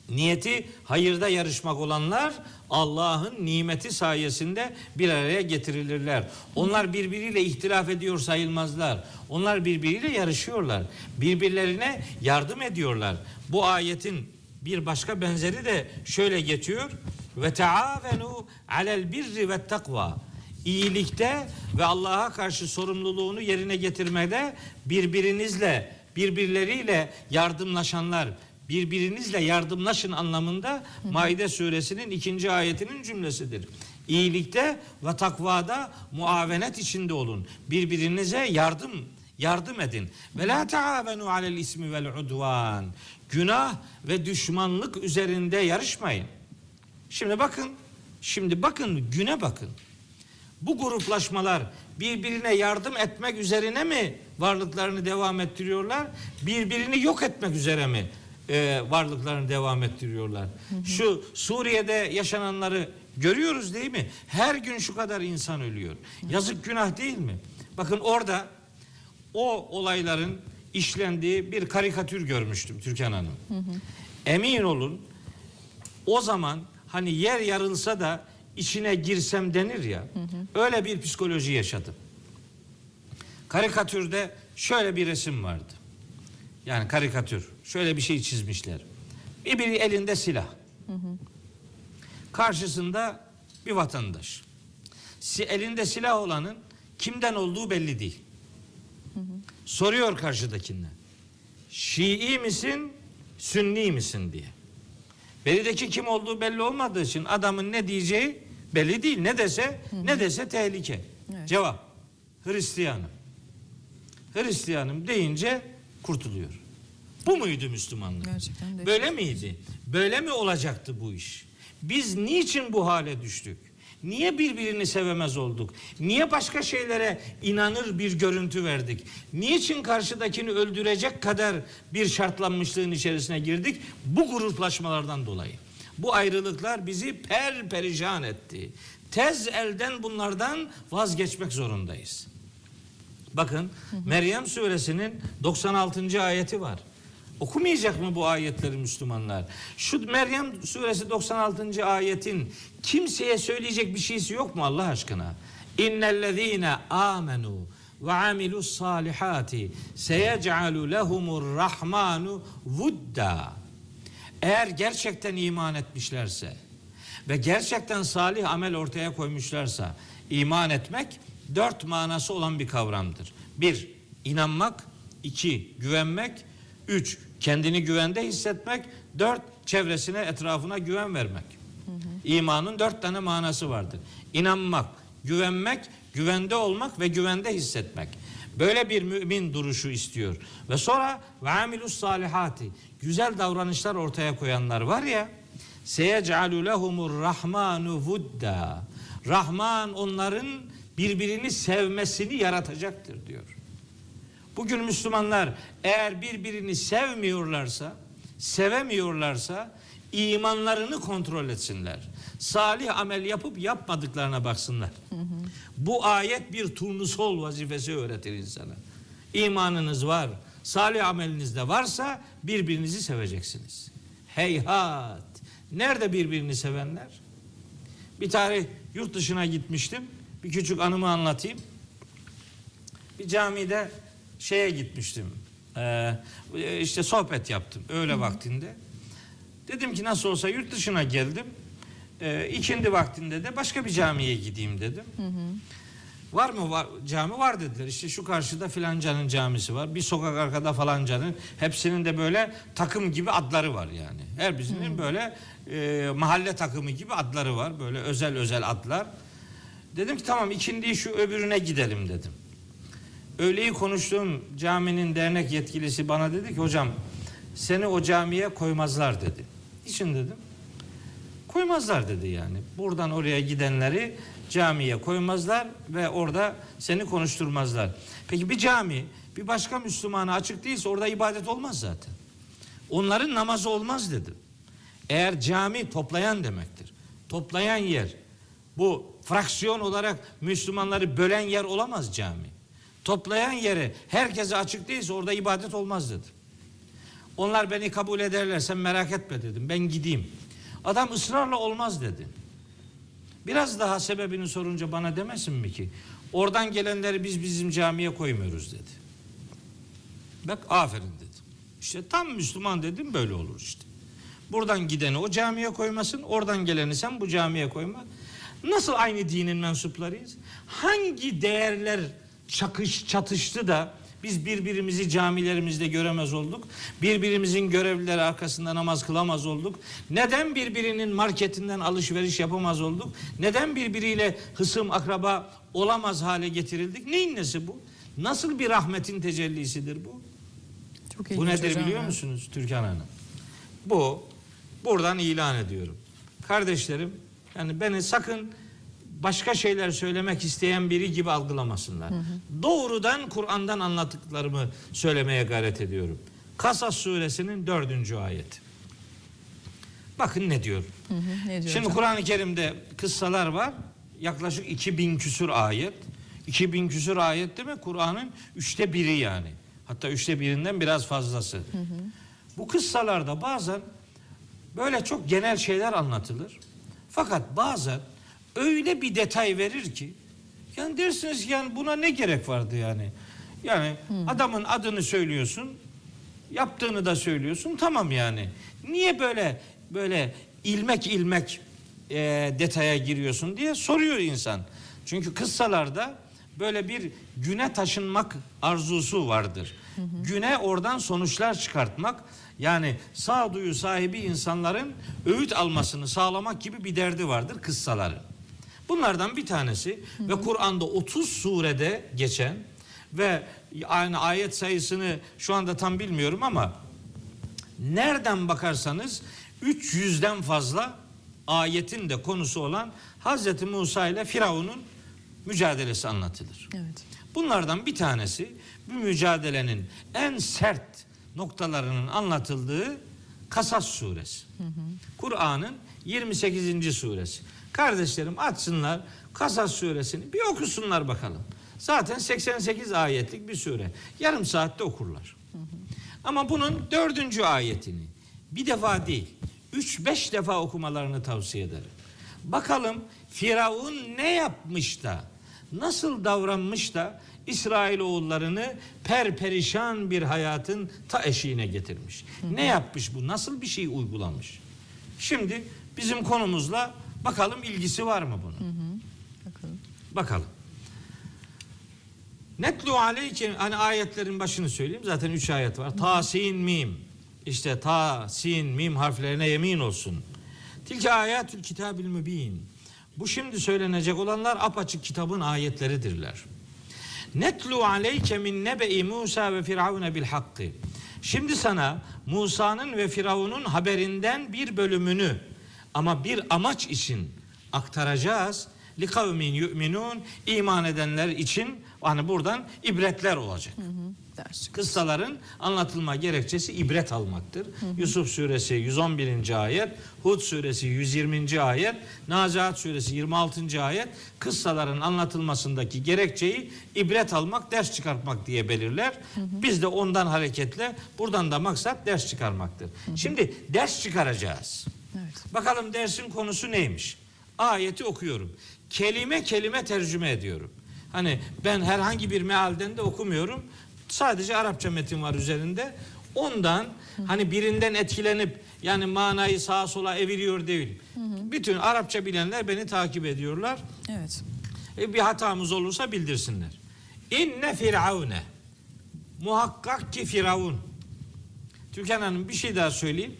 Niyeti hayırda yarışmak olanlar Allah'ın nimeti sayesinde bir araya getirilirler. Onlar birbiriyle ihtilaf ediyor sayılmazlar. Onlar birbiriyle yarışıyorlar. Birbirlerine yardım ediyorlar. Bu ayetin bir başka benzeri de şöyle geçiyor. Ve taavenu alel birri ve takva. iyilikte ve Allah'a karşı sorumluluğunu yerine getirmede birbirinizle, birbirleriyle yardımlaşanlar, birbirinizle yardımlaşın anlamında Maide suresinin ikinci ayetinin cümlesidir. İyilikte ve takvada muavenet içinde olun. Birbirinize yardım yardım edin. Ve la taavenu alel ismi vel udvan. Günah ve düşmanlık üzerinde yarışmayın. Şimdi bakın, şimdi bakın güne bakın. Bu gruplaşmalar birbirine yardım etmek üzerine mi varlıklarını devam ettiriyorlar? Birbirini yok etmek üzere mi e, varlıklarını devam ettiriyorlar? Şu Suriye'de yaşananları görüyoruz değil mi? Her gün şu kadar insan ölüyor. Yazık günah değil mi? Bakın orada o olayların işlendiği bir karikatür görmüştüm Türkan Hanım. Emin olun o zaman hani yer yarılsa da içine girsem denir ya. Öyle bir psikoloji yaşadım. Karikatürde şöyle bir resim vardı. Yani karikatür. Şöyle bir şey çizmişler. Bir biri elinde silah. Karşısında bir vatandaş. Elinde silah olanın kimden olduğu belli değil. Soruyor karşıdakinden. Şii misin, Sünni misin diye. Berideki kim olduğu belli olmadığı için adamın ne diyeceği belli değil. Ne dese ne dese tehlike. Evet. Cevap Hristiyanım. Hristiyanım deyince kurtuluyor. Bu muydu Müslümanlık? Gerçekten de. Böyle miydi? Böyle mi olacaktı bu iş? Biz niçin bu hale düştük? Niye birbirini sevemez olduk? Niye başka şeylere inanır bir görüntü verdik? Niçin karşıdakini öldürecek kadar bir şartlanmışlığın içerisine girdik? Bu gruplaşmalardan dolayı. Bu ayrılıklar bizi per perişan etti. Tez elden bunlardan vazgeçmek zorundayız. Bakın Meryem suresinin 96. ayeti var. Okumayacak mı bu ayetleri Müslümanlar? Şu Meryem suresi 96. ayetin kimseye söyleyecek bir şeysi yok mu Allah aşkına? İnnellezîne amenu ve amilus salihati seyec'alu lehumur rahmanu vudda. Eğer gerçekten iman etmişlerse ve gerçekten salih amel ortaya koymuşlarsa iman etmek dört manası olan bir kavramdır. Bir, inanmak. iki güvenmek. Üç, kendini güvende hissetmek. Dört, çevresine, etrafına güven vermek. İmanın dört tane manası vardır. İnanmak, güvenmek, güvende olmak ve güvende hissetmek. Böyle bir mümin duruşu istiyor. Ve sonra ve amilus salihati güzel davranışlar ortaya koyanlar var ya seyec'alu lehumur rahmanu vudda. Rahman onların birbirini sevmesini yaratacaktır diyor. Bugün Müslümanlar eğer birbirini sevmiyorlarsa, sevemiyorlarsa imanlarını kontrol etsinler. Salih amel yapıp yapmadıklarına baksınlar. Bu ayet bir turnusol vazifesi öğretir insana. İmanınız var, salih ameliniz de varsa birbirinizi seveceksiniz. Heyhat. Nerede birbirini sevenler? Bir tarih yurt dışına gitmiştim. Bir küçük anımı anlatayım. Bir camide şeye gitmiştim. Ee, işte sohbet yaptım öğle vaktinde. Dedim ki nasıl olsa yurt dışına geldim. Ee, ikindi vaktinde de başka bir camiye gideyim dedim. Var mı var, cami var dediler. İşte şu karşıda filancanın camisi var. Bir sokak arkada falancanın. Hepsinin de böyle takım gibi adları var yani. Her birinin böyle e, mahalle takımı gibi adları var. Böyle özel özel adlar. Dedim ki tamam ikindiyi şu öbürüne gidelim dedim. Öğleyi konuştuğum caminin dernek yetkilisi bana dedi ki hocam seni o camiye koymazlar dedi. Niçin dedim. Koymazlar dedi yani. Buradan oraya gidenleri camiye koymazlar ve orada seni konuşturmazlar. Peki bir cami bir başka Müslümana açık değilse orada ibadet olmaz zaten. Onların namazı olmaz dedim. Eğer cami toplayan demektir. Toplayan yer bu fraksiyon olarak Müslümanları bölen yer olamaz cami. Toplayan yere herkese açık değilse orada ibadet olmaz dedim. Onlar beni kabul ederlerse merak etme dedim. Ben gideyim. Adam ısrarla olmaz dedi. Biraz daha sebebini sorunca bana demesin mi ki? Oradan gelenleri biz bizim camiye koymuyoruz dedi. Bak aferin dedim. İşte tam Müslüman dedim böyle olur işte. Buradan gideni o camiye koymasın, oradan geleni sen bu camiye koyma. Nasıl aynı dinin mensuplarıyız? Hangi değerler çakış çatıştı da biz birbirimizi camilerimizde göremez olduk? Birbirimizin görevlileri arkasında namaz kılamaz olduk? Neden birbirinin marketinden alışveriş yapamaz olduk? Neden birbiriyle hısım akraba olamaz hale getirildik? Neyin nesi bu? Nasıl bir rahmetin tecellisidir bu? Çok Bu nedir biliyor ya. musunuz Türkan Hanım? Bu buradan ilan ediyorum. Kardeşlerim yani beni sakın başka şeyler söylemek isteyen biri gibi algılamasınlar. Doğrudan Kur'an'dan anlattıklarımı söylemeye gayret ediyorum. Kasas suresinin dördüncü ayeti. Bakın ne diyor. Hı hı, ne diyor Şimdi? Kur'an-ı Kerim'de kıssalar var. Yaklaşık 2000 küsur ayet. 2000 küsur ayet değil mi? Kur'an'ın üçte biri yani. Hatta üçte birinden biraz fazlası. Bu kıssalarda bazen böyle çok genel şeyler anlatılır. Fakat bazen öyle bir detay verir ki yani dersiniz yani buna ne gerek vardı yani. Yani adamın adını söylüyorsun, yaptığını da söylüyorsun tamam yani. Niye böyle böyle ilmek ilmek e, detaya giriyorsun diye soruyor insan. Çünkü kıssalarda böyle bir güne taşınmak arzusu vardır. Güne oradan sonuçlar çıkartmak yani sağduyu sahibi insanların öğüt almasını sağlamak gibi bir derdi vardır kıssaların. Bunlardan bir tanesi ve Kur'an'da 30 surede geçen ve aynı ayet sayısını şu anda tam bilmiyorum ama nereden bakarsanız 300'den fazla ayetin de konusu olan Hazreti Musa ile Firavun'un mücadelesi anlatılır. Evet. Bunlardan bir tanesi bu mücadelenin en sert noktalarının anlatıldığı Kasas suresi. Kur'an'ın 28. suresi. Kardeşlerim açsınlar Kasas suresini bir okusunlar bakalım. Zaten 88 ayetlik bir sure. Yarım saatte okurlar. Ama bunun dördüncü ayetini bir defa değil, üç beş defa okumalarını tavsiye ederim. Bakalım Firavun ne yapmış da, nasıl davranmış da İsrailoğullarını perperişan bir hayatın ta eşiğine getirmiş. Ne yapmış bu? Nasıl bir şey uygulamış? Şimdi bizim konumuzla bakalım ilgisi var mı bunun? Bakalım. Bakalım. Netlu aleyke hani ayetlerin başını söyleyeyim. Zaten üç ayet var. Ta sin mim. İşte ta sin mim harflerine yemin olsun. Tilke ayetül kitabil mübin. Bu şimdi söylenecek olanlar apaçık kitabın ayetleridirler. Netlu aleyke min nebe'i Musa ve Firavun bil hakkı. Şimdi sana Musa'nın ve Firavun'un haberinden bir bölümünü ama bir amaç için aktaracağız. Li kavmin yu'minun iman edenler için hani buradan ibretler olacak. Ders çık- Kıssaların anlatılma gerekçesi ibret almaktır. Yusuf suresi 111. ayet, Hud suresi 120. ayet, Nazihat suresi 26. ayet kıssaların anlatılmasındaki gerekçeyi ibret almak, ders çıkartmak diye belirler. Biz de ondan hareketle buradan da maksat ders çıkarmaktır. Şimdi ders çıkaracağız. Evet. Bakalım dersin konusu neymiş? Ayeti okuyorum. Kelime kelime tercüme ediyorum. Hani ben herhangi bir mealden de okumuyorum. Sadece Arapça metin var üzerinde. Ondan hani birinden etkilenip yani manayı sağa sola eviriyor değil. Bütün Arapça bilenler beni takip ediyorlar. Evet. E, bir hatamız olursa bildirsinler. İnne firavune. Muhakkak ki Firavun. Türkan Hanım bir şey daha söyleyeyim.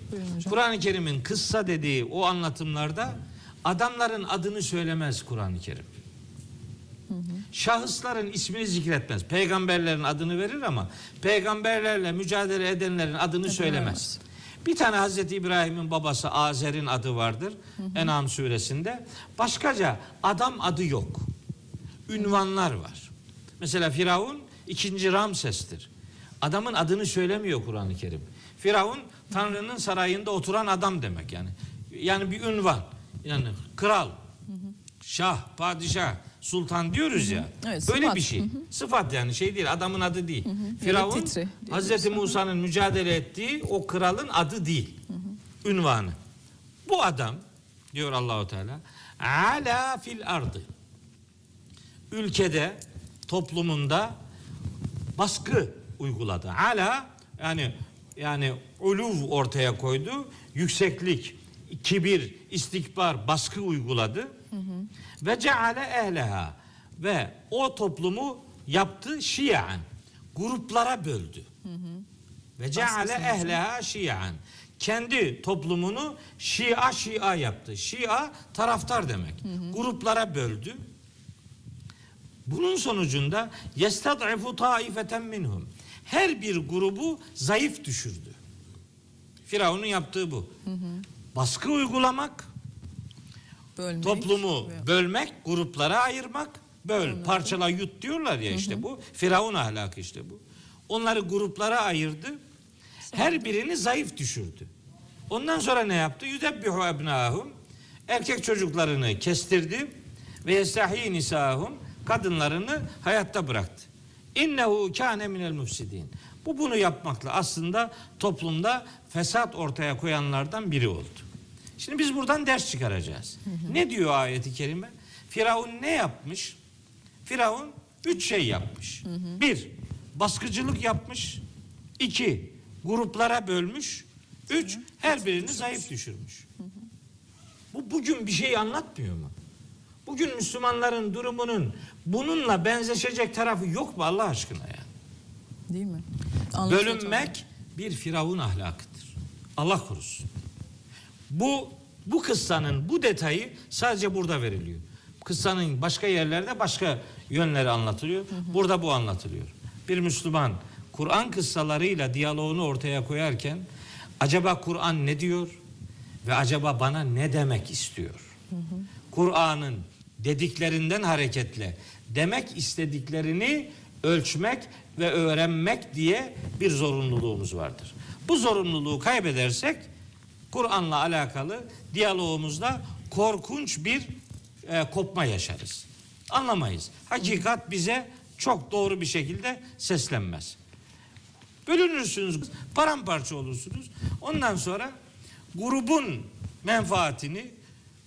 Kur'an-ı Kerim'in kıssa dediği o anlatımlarda adamların adını söylemez Kur'an-ı Kerim. Şahısların ismini zikretmez. Peygamberlerin adını verir ama peygamberlerle mücadele edenlerin adını söylemez. Bir tane Hazreti İbrahim'in babası Azer'in adı vardır. En'am suresinde. Başkaca adam adı yok. Ünvanlar var. Mesela Firavun ikinci Ramses'tir. Adamın adını söylemiyor Kur'an-ı Kerim. Firavun Tanrı'nın sarayında oturan adam demek yani. Yani bir ünvan. Yani kral, şah, padişah, sultan diyoruz ya. Evet, böyle sıfat. bir şey. Sıfat yani şey değil adamın adı değil. Firavun titri diyoruz. Hazreti Musa'nın mücadele ettiği o kralın adı değil. Ünvanı. Bu adam diyor Allahu Teala ala fil ardı. Ülkede, toplumunda baskı uyguladı. Ala yani yani uluv ortaya koydu. Yükseklik, kibir, istikbar, baskı uyguladı. Ve ceale ehleha ve o toplumu yaptı şiyan. Gruplara böldü. Ve ceale ehleha şiyan. Kendi toplumunu şia şia yaptı. Şia taraftar demek. Gruplara böldü. Bunun sonucunda yestad'ifu taifeten minhum. Her bir grubu zayıf düşürdü. Firavun'un yaptığı bu. Baskı uygulamak, Bölmek toplumu bölmek, gruplara ayırmak, böl, parçala, yut diyorlar ya işte bu. Firavun ahlakı işte bu. Onları gruplara ayırdı. Her birini zayıf düşürdü. Ondan sonra ne yaptı? Yüdebbihu ebnahum. Erkek çocuklarını kestirdi ve yestahi nisahum kadınlarını hayatta bıraktı. İnnehu kâne minel müfsidin. Bu bunu yapmakla aslında toplumda fesat ortaya koyanlardan biri oldu. Şimdi biz buradan ders çıkaracağız. Ne diyor ayeti kerime? Firavun ne yapmış? Firavun üç şey yapmış. Bir, baskıcılık yapmış. İki, gruplara bölmüş. Üç, her birini zayıf düşürmüş. Bu bugün bir şey anlatmıyor mu? Bugün Müslümanların durumunun bununla benzeşecek tarafı yok mu Allah aşkına ya? Değil mi? Anlatıyor Bölünmek bir firavun ahlakıdır. Allah korusun. Bu bu kıssanın bu detayı sadece burada veriliyor. Kıssanın başka yerlerde başka yönleri anlatılıyor. Burada bu anlatılıyor. Bir Müslüman Kur'an kıssalarıyla diyaloğunu ortaya koyarken acaba Kur'an ne diyor ve acaba bana ne demek istiyor? Kur'an'ın dediklerinden hareketle demek istediklerini ölçmek ve öğrenmek diye bir zorunluluğumuz vardır. Bu zorunluluğu kaybedersek Kur'an'la alakalı diyalogumuzda korkunç bir e, kopma yaşarız. Anlamayız. Hakikat bize çok doğru bir şekilde seslenmez. Bölünürsünüz, paramparça olursunuz. Ondan sonra grubun menfaatini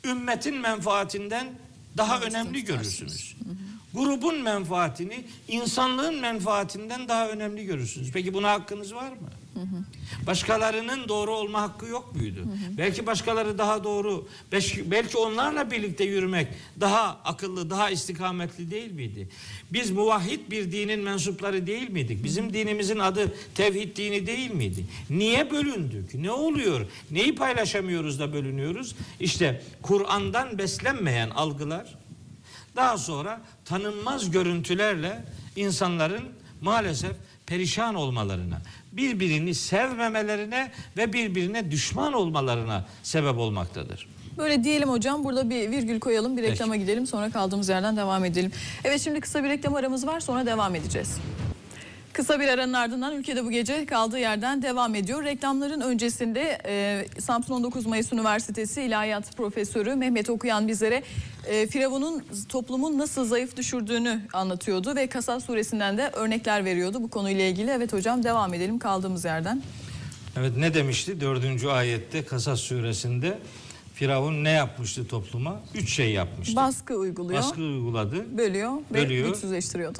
ümmetin menfaatinden daha önemli görürsünüz. Grubun menfaatini insanlığın menfaatinden daha önemli görürsünüz. Peki buna hakkınız var mı? Başkalarının doğru olma hakkı yok muydu? Belki başkaları daha doğru, belki onlarla birlikte yürümek daha akıllı, daha istikametli değil miydi? Biz muvahhid bir dinin mensupları değil miydik? Bizim dinimizin adı tevhid dini değil miydi? Niye bölündük? Ne oluyor? Neyi paylaşamıyoruz da bölünüyoruz? İşte Kur'an'dan beslenmeyen algılar daha sonra tanınmaz görüntülerle insanların maalesef perişan olmalarına, birbirini sevmemelerine ve birbirine düşman olmalarına sebep olmaktadır. Böyle diyelim hocam burada bir virgül koyalım bir Peki. reklama gidelim sonra kaldığımız yerden devam edelim. Evet şimdi kısa bir reklam aramız var sonra devam edeceğiz. Kısa bir aranın ardından ülkede bu gece kaldığı yerden devam ediyor. Reklamların öncesinde e, Samsun 19 Mayıs Üniversitesi İlahiyat Profesörü Mehmet Okuyan bizlere e, Firavun'un toplumun nasıl zayıf düşürdüğünü anlatıyordu ve Kasas suresinden de örnekler veriyordu bu konuyla ilgili. Evet hocam devam edelim kaldığımız yerden. Evet ne demişti? Dördüncü ayette Kasas suresinde Firavun ne yapmıştı topluma? Üç şey yapmıştı. Baskı uyguluyor, Baskı uyguladı. bölüyor ve Bölüyor. güçsüzleştiriyordu.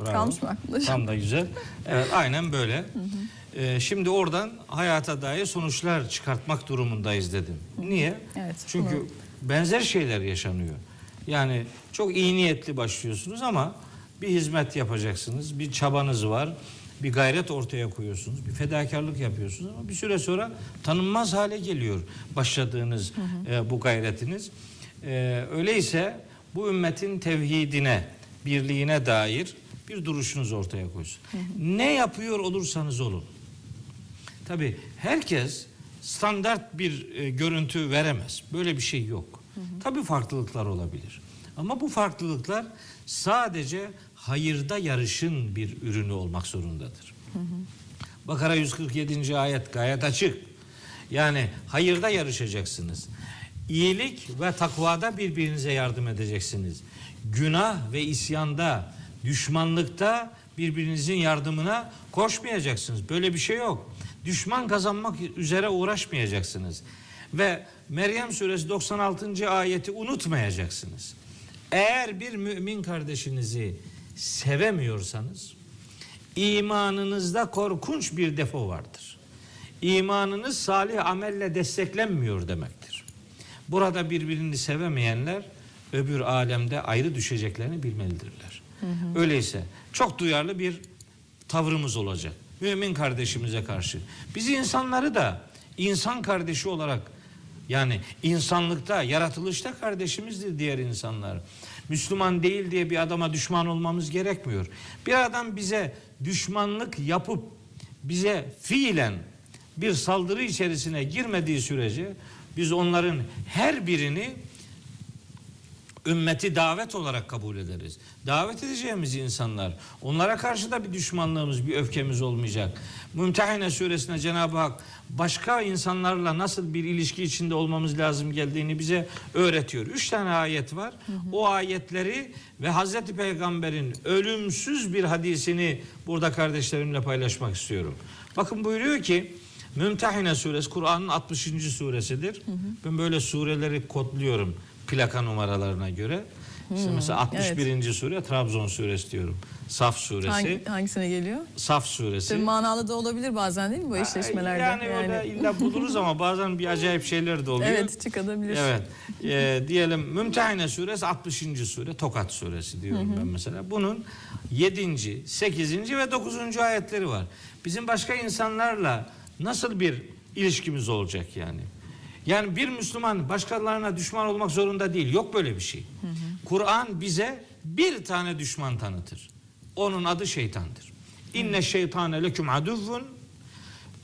Bravo. Kalmış mı aklında? Tam da güzel. Evet aynen böyle. Ee, şimdi oradan hayata dair sonuçlar çıkartmak durumundayız dedim. Niye? Evet, Çünkü bunu- benzer şeyler yaşanıyor. Yani çok iyi niyetli başlıyorsunuz ama bir hizmet yapacaksınız. Bir çabanız var. Bir gayret ortaya koyuyorsunuz. Bir fedakarlık yapıyorsunuz ama bir süre sonra tanınmaz hale geliyor başladığınız e, bu gayretiniz. E, öyleyse bu ümmetin tevhidine, birliğine dair bir duruşunuz ortaya koysun. Ne yapıyor olursanız olun. Tabi herkes standart bir e, görüntü veremez. Böyle bir şey yok. Tabi farklılıklar olabilir. Ama bu farklılıklar sadece hayırda yarışın bir ürünü olmak zorundadır. Bakara 147. ayet gayet açık. Yani hayırda yarışacaksınız. İyilik ve takvada birbirinize yardım edeceksiniz. Günah ve isyanda, düşmanlıkta birbirinizin yardımına koşmayacaksınız. Böyle bir şey yok. Düşman kazanmak üzere uğraşmayacaksınız. Ve Meryem suresi 96. ayeti unutmayacaksınız. Eğer bir mümin kardeşinizi sevemiyorsanız imanınızda korkunç bir defo vardır. İmanınız salih amelle desteklenmiyor demektir. Burada birbirini sevemeyenler öbür alemde ayrı düşeceklerini bilmelidirler. Öyleyse çok duyarlı bir tavrımız olacak. Mümin kardeşimize karşı. Biz insanları da insan kardeşi olarak yani insanlıkta, yaratılışta kardeşimizdir diğer insanlar. Müslüman değil diye bir adama düşman olmamız gerekmiyor. Bir adam bize düşmanlık yapıp bize fiilen bir saldırı içerisine girmediği sürece biz onların her birini ümmeti davet olarak kabul ederiz. Davet edeceğimiz insanlar. Onlara karşı da bir düşmanlığımız, bir öfkemiz olmayacak. Mümtehine suresinde Cenab-ı Hak başka insanlarla nasıl bir ilişki içinde olmamız lazım geldiğini bize öğretiyor. Üç tane ayet var. O ayetleri ve Hazreti Peygamber'in ölümsüz bir hadisini burada kardeşlerimle paylaşmak istiyorum. Bakın buyuruyor ki Mümtehine suresi Kur'an'ın 60. suresidir. Ben böyle sureleri kodluyorum plaka numaralarına göre. İşte mesela 61. sure Trabzon suresi diyorum. Saf suresi. Hangi, hangisine geliyor? Saf suresi. Tabii manalı da olabilir bazen değil mi bu eşleşmelerde? Yani, öyle illa buluruz ama bazen bir acayip şeyler de oluyor. Evet çıkabilir. Evet. Ee, diyelim Mümtehine suresi 60. sure Tokat suresi diyorum ben mesela. Bunun 7. 8. ve 9. ayetleri var. Bizim başka insanlarla nasıl bir ilişkimiz olacak yani? Yani bir Müslüman başkalarına düşman olmak zorunda değil. Yok böyle bir şey. Kur'an bize bir tane düşman tanıtır. Onun adı şeytandır. İnne şeytane leküm aduvvun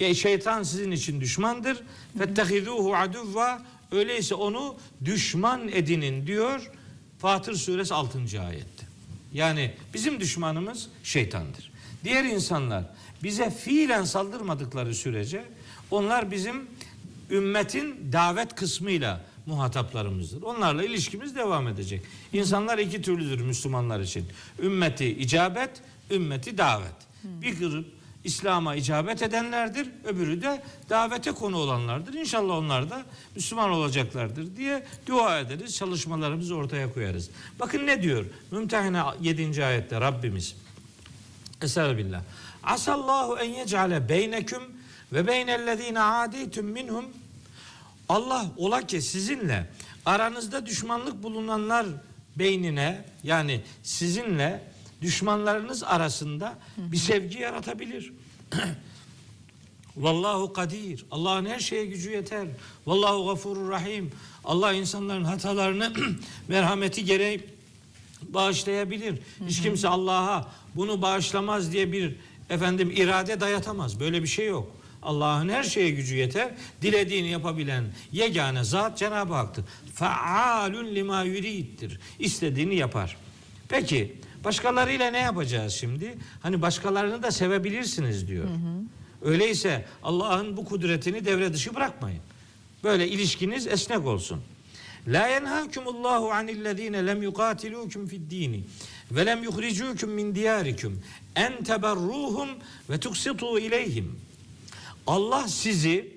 e, şeytan sizin için düşmandır. Fettehizuhu aduvva öyleyse onu düşman edinin diyor. Fatır suresi 6. ayette. Yani bizim düşmanımız şeytandır. Diğer insanlar bize fiilen saldırmadıkları sürece onlar bizim ümmetin davet kısmıyla muhataplarımızdır. Onlarla ilişkimiz devam edecek. İnsanlar iki türlüdür Müslümanlar için. Ümmeti icabet, ümmeti davet. Bir grup İslam'a icabet edenlerdir, öbürü de davete konu olanlardır. İnşallah onlar da Müslüman olacaklardır diye dua ederiz, çalışmalarımızı ortaya koyarız. Bakın ne diyor? Mümtehine 7. ayette Rabbimiz. Estağfirullah. Asallahu en yec'ale beyneküm ve beynellezine adeytüm minhum Allah ola ki sizinle aranızda düşmanlık bulunanlar beynine yani sizinle düşmanlarınız arasında bir sevgi yaratabilir. Vallahu kadir. Allah'ın her şeye gücü yeter. Vallahu gafurur rahim. Allah insanların hatalarını merhameti gereği bağışlayabilir. Hiç kimse Allah'a bunu bağışlamaz diye bir efendim irade dayatamaz. Böyle bir şey yok. Allah'ın her şeye gücü yeter. Dilediğini yapabilen yegane zat Cenab-ı Hak'tır. Faalun lima yuriddir. İstediğini yapar. Peki başkalarıyla ne yapacağız şimdi? Hani başkalarını da sevebilirsiniz diyor. Öyleyse Allah'ın bu kudretini devre dışı bırakmayın. Böyle ilişkiniz esnek olsun. La yenhakumullahu anillezine lem yuqatilukum fid dini ve lem yuhricukum min diyarikum en teberruhum ve tuksitu ileyhim. Allah sizi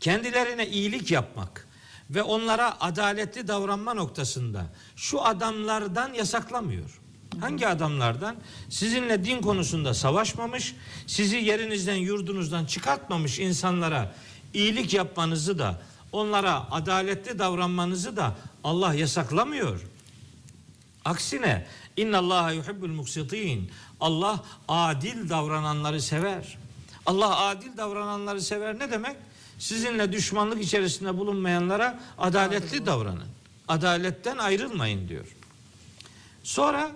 kendilerine iyilik yapmak ve onlara adaletli davranma noktasında şu adamlardan yasaklamıyor. Hangi adamlardan? Sizinle din konusunda savaşmamış, sizi yerinizden yurdunuzdan çıkartmamış insanlara iyilik yapmanızı da onlara adaletli davranmanızı da Allah yasaklamıyor. Aksine innallaha yuhibbul muksitin. Allah adil davrananları sever. Allah adil davrananları sever ne demek? Sizinle düşmanlık içerisinde bulunmayanlara adaletli davranın. Adaletten ayrılmayın diyor. Sonra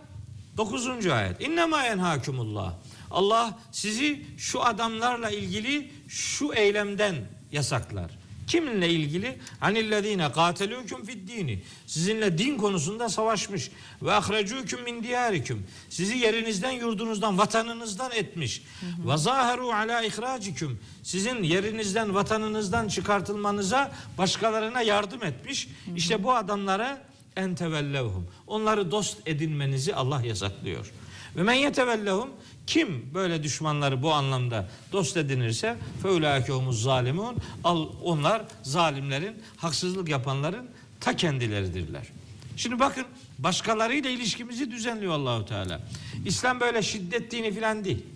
9. ayet. İnnemâ yenhâkumullah. Allah sizi şu adamlarla ilgili şu eylemden yasaklar. Kiminle ilgili? Hanillezine katelûküm fid dini. Sizinle din konusunda savaşmış. Ve ahrecûküm min diyarikum. Sizi yerinizden, yurdunuzdan, vatanınızdan etmiş. Ve zaheru ala ihraciküm. Sizin yerinizden, vatanınızdan çıkartılmanıza başkalarına yardım etmiş. İşte bu adamlara en tevellevhum. Onları dost edinmenizi Allah yasaklıyor. Ve men yetevellehum kim böyle düşmanları bu anlamda dost edinirse feulâkehumuz zalimun al onlar zalimlerin haksızlık yapanların ta kendileridirler. Şimdi bakın başkalarıyla ilişkimizi düzenliyor Allahu Teala. İslam böyle şiddet dini filan değil.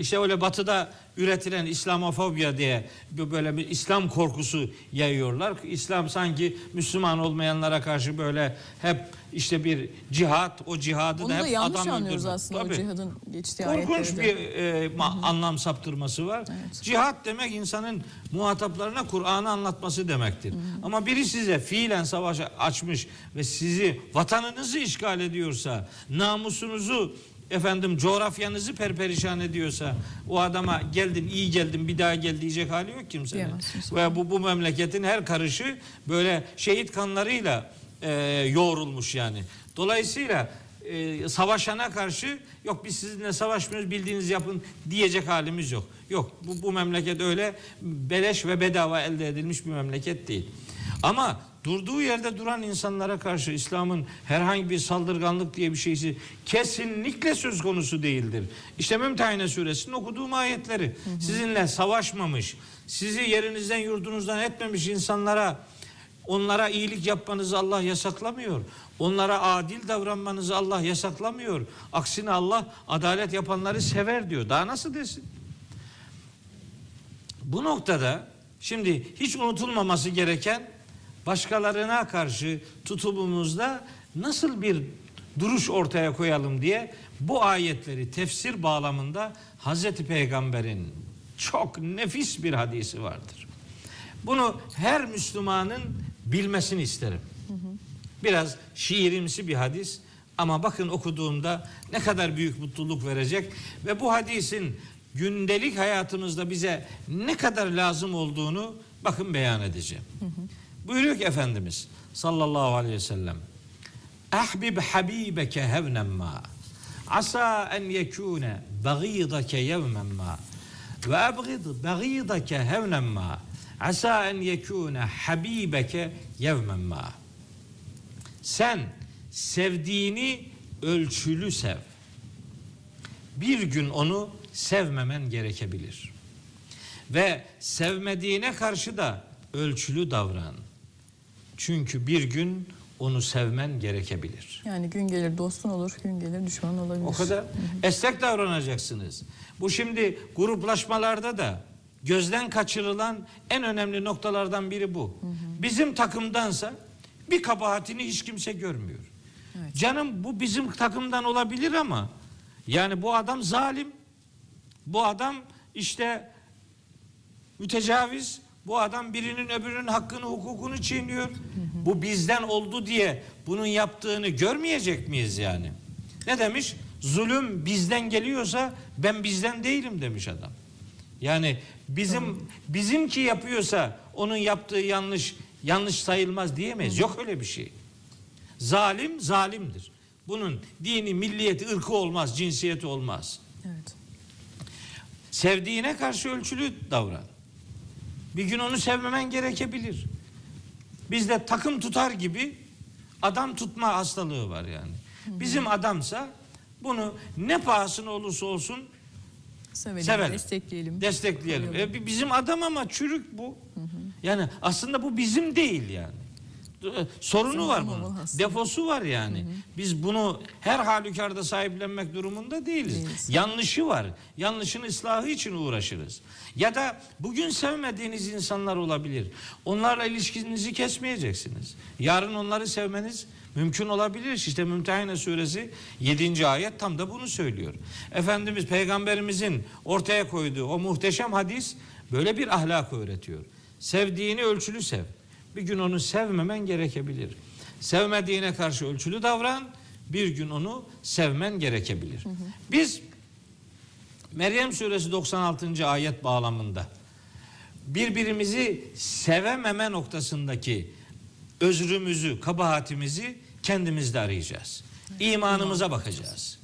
İşte öyle batıda üretilen İslamofobya diye böyle bir İslam korkusu yayıyorlar. İslam sanki Müslüman olmayanlara karşı böyle hep işte bir cihat, o cihadı Onu da da hep yanlış adam anlıyoruz aslında Tabii. o cihadın geçtiği Korkunç bir e, ma- anlam saptırması var. Evet. Cihat demek insanın muhataplarına Kur'an'ı anlatması demektir. Ama biri size fiilen savaş açmış ve sizi vatanınızı işgal ediyorsa, namusunuzu efendim coğrafyanızı perperişan ediyorsa o adama geldin iyi geldin bir daha gel diyecek hali yok kimsenin. Diyemezsiniz. Ve bu bu memleketin her karışı böyle şehit kanlarıyla e, yoğrulmuş yani. Dolayısıyla e, savaşana karşı yok biz sizinle savaşmıyoruz bildiğiniz yapın diyecek halimiz yok. Yok bu, bu memleket öyle beleş ve bedava elde edilmiş bir memleket değil. Ama durduğu yerde duran insanlara karşı İslam'ın herhangi bir saldırganlık diye bir şeysi kesinlikle söz konusu değildir. İşte Mümtehine suresinin okuduğum ayetleri sizinle savaşmamış, sizi yerinizden yurdunuzdan etmemiş insanlara Onlara iyilik yapmanızı Allah yasaklamıyor. Onlara adil davranmanızı Allah yasaklamıyor. Aksine Allah adalet yapanları sever diyor. Daha nasıl desin? Bu noktada şimdi hiç unutulmaması gereken başkalarına karşı tutumumuzda nasıl bir duruş ortaya koyalım diye bu ayetleri tefsir bağlamında Hazreti Peygamber'in çok nefis bir hadisi vardır. Bunu her Müslümanın bilmesini isterim. Biraz şiirimsi bir hadis ama bakın okuduğumda ne kadar büyük mutluluk verecek ve bu hadisin gündelik hayatımızda bize ne kadar lazım olduğunu bakın beyan edeceğim. Buyuruyor ki Efendimiz sallallahu aleyhi ve sellem Ahbib habibeke hevnen ma asa en yekune bagidake yevmen ma ve abgid bagidake hevnen ma asa en yekune habibeke yevmen ma sen sevdiğini ölçülü sev. Bir gün onu sevmemen gerekebilir. Ve sevmediğine karşı da ölçülü davran. Çünkü bir gün onu sevmen gerekebilir. Yani gün gelir dostun olur, gün gelir düşman olabilir. O kadar esnek davranacaksınız. Bu şimdi gruplaşmalarda da gözden kaçırılan en önemli noktalardan biri bu. Bizim takımdansa bir kabahatini hiç kimse görmüyor. Evet. Canım bu bizim takımdan olabilir ama yani bu adam zalim. Bu adam işte mütecaviz. Bu adam birinin öbürünün hakkını hukukunu çiğniyor. Bu bizden oldu diye bunun yaptığını görmeyecek miyiz yani? Ne demiş? Zulüm bizden geliyorsa ben bizden değilim demiş adam. Yani bizim bizimki yapıyorsa onun yaptığı yanlış yanlış sayılmaz diyemeyiz. Yok öyle bir şey. Zalim zalimdir. Bunun dini, milliyeti, ırkı olmaz, cinsiyeti olmaz. Evet. Sevdiğine karşı ölçülü davran. Bir gün onu sevmemen gerekebilir. Bizde takım tutar gibi adam tutma hastalığı var yani. Bizim adamsa bunu ne pahasına olursa olsun Sevelim, Sevelim. destekleyelim. destekleyelim. E, bi- bizim adam ama çürük bu. Yani aslında bu bizim değil yani. Sorunu var bunun. Defosu var yani. Biz bunu her halükarda sahiplenmek durumunda değiliz. Değiliz. Yanlışı var. Yanlışın ıslahı için uğraşırız. Ya da bugün sevmediğiniz insanlar olabilir. Onlarla ilişkinizi kesmeyeceksiniz. Yarın onları sevmeniz mümkün olabilir. İşte Mümtehine suresi 7. ayet tam da bunu söylüyor. Efendimiz peygamberimizin ortaya koyduğu o muhteşem hadis böyle bir ahlak öğretiyor. Sevdiğini ölçülü sev. Bir gün onu sevmemen gerekebilir. Sevmediğine karşı ölçülü davran. Bir gün onu sevmen gerekebilir. Biz Meryem suresi 96. ayet bağlamında birbirimizi sevememe noktasındaki özrümüzü, kabahatimizi kendimizde arayacağız. İmanımıza bakacağız.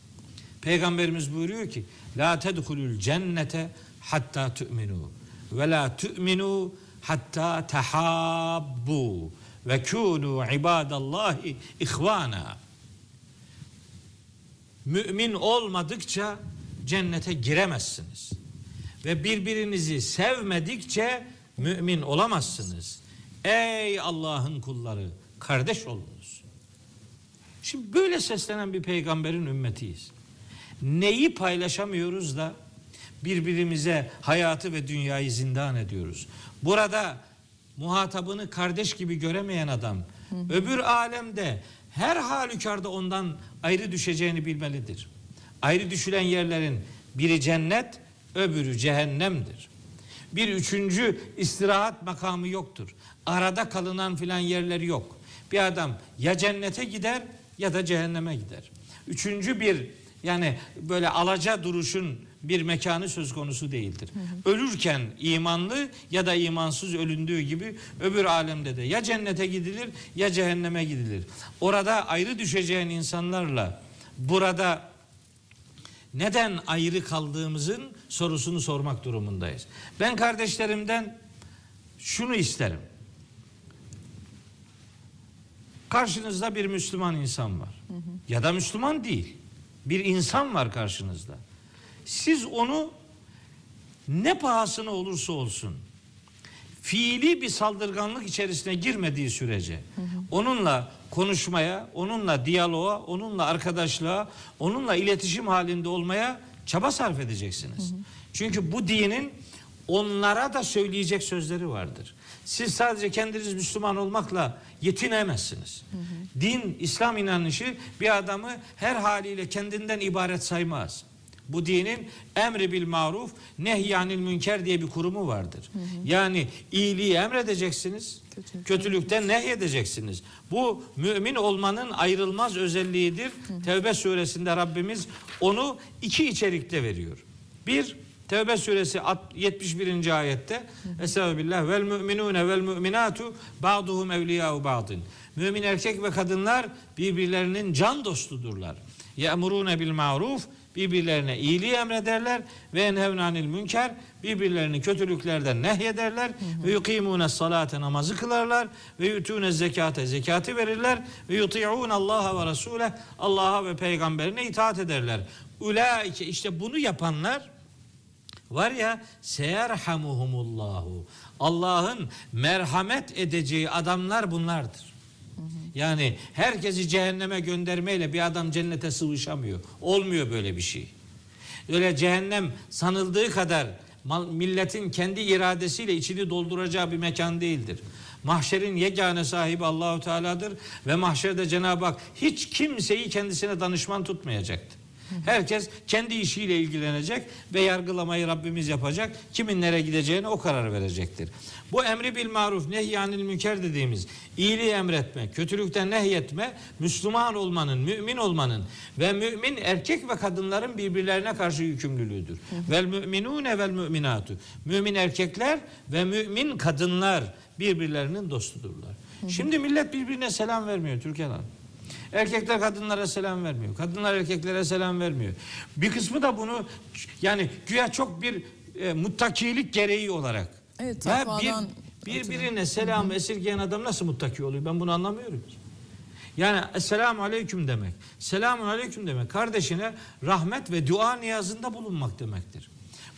Peygamberimiz buyuruyor ki La tedhulul cennete hatta tu'minu ve la tu'minu hatta tahabbu ve kunu ibadallahi ihvana. Mümin olmadıkça cennete giremezsiniz. Ve birbirinizi sevmedikçe mümin olamazsınız. Ey Allah'ın kulları, kardeş olunuz. Şimdi böyle seslenen bir peygamberin ümmetiyiz. Neyi paylaşamıyoruz da birbirimize hayatı ve dünyayı zindan ediyoruz. Burada muhatabını kardeş gibi göremeyen adam öbür alemde her halükarda ondan ayrı düşeceğini bilmelidir. Ayrı düşülen yerlerin biri cennet, öbürü cehennemdir. Bir üçüncü istirahat makamı yoktur. Arada kalınan filan yerleri yok. Bir adam ya cennete gider ya da cehenneme gider. Üçüncü bir yani böyle alaca duruşun bir mekanı söz konusu değildir. Ölürken imanlı ya da imansız ölündüğü gibi öbür alemde de ya cennete gidilir ya cehenneme gidilir. Orada ayrı düşeceğin insanlarla burada neden ayrı kaldığımızın sorusunu sormak durumundayız. Ben kardeşlerimden şunu isterim. Karşınızda bir Müslüman insan var. Ya da Müslüman değil. Bir insan var karşınızda. Siz onu ne pahasına olursa olsun fiili bir saldırganlık içerisine girmediği sürece onunla konuşmaya, onunla diyaloğa, onunla arkadaşlığa, onunla iletişim halinde olmaya çaba sarf edeceksiniz. Çünkü bu dinin onlara da söyleyecek sözleri vardır. Siz sadece kendiniz Müslüman olmakla yetinemezsiniz. Din, İslam inanışı bir adamı her haliyle kendinden ibaret saymaz. Bu dinin emri bil maruf, nehyanil münker diye bir kurumu vardır. Yani iyiliği emredeceksiniz, Kötülükten kötülükten nehyedeceksiniz. Bu mümin olmanın ayrılmaz özelliğidir. Tevbe suresinde Rabbimiz onu iki içerikte veriyor. Bir, Tevbe suresi at- 71. ayette Estağfirullah vel müminune vel müminatu ba'duhum evliya'u ba'din. Mümin erkek ve kadınlar birbirlerinin can dostudurlar. Ya'murune bil maruf birbirlerine iyiliği emrederler ve enhevnanil münker birbirlerini kötülüklerden nehyederler ve yukimune salate namazı kılarlar ve yutune zekate zekatı verirler ve yuti'un Allah'a ve Resuleh Allah'a ve peygamberine itaat ederler. Ulaike işte bunu yapanlar var ya seyerhamuhumullahu. Allah'ın merhamet edeceği adamlar bunlardır. Yani herkesi cehenneme göndermeyle bir adam cennete sıvışamıyor. Olmuyor böyle bir şey. Öyle cehennem sanıldığı kadar milletin kendi iradesiyle içini dolduracağı bir mekan değildir. Mahşerin yegane sahibi Allahu Teala'dır ve mahşerde Cenab-ı Hak hiç kimseyi kendisine danışman tutmayacaktır. Herkes kendi işiyle ilgilenecek ve yargılamayı Rabbimiz yapacak. Kimin nereye gideceğine o karar verecektir. Bu emri bil maruf nehyanil münker dediğimiz iyiliği emretme, kötülükten nehyetme, Müslüman olmanın, mümin olmanın ve mümin erkek ve kadınların birbirlerine karşı yükümlülüğüdür. Vel müminune vel müminatu. Mümin erkekler ve mümin kadınlar birbirlerinin dostudurlar. Şimdi millet birbirine selam vermiyor Türkan Hanım. Erkekler kadınlara selam vermiyor. Kadınlar erkeklere selam vermiyor. Bir kısmı da bunu yani güya çok bir e, muttakilik gereği olarak. Evet, takvadan bir, birbirine selam esirgeyen adam nasıl muttaki oluyor? Ben bunu anlamıyorum. Yani Esselamu Aleyküm demek. Selamun Aleyküm demek. Kardeşine rahmet ve dua niyazında bulunmak demektir.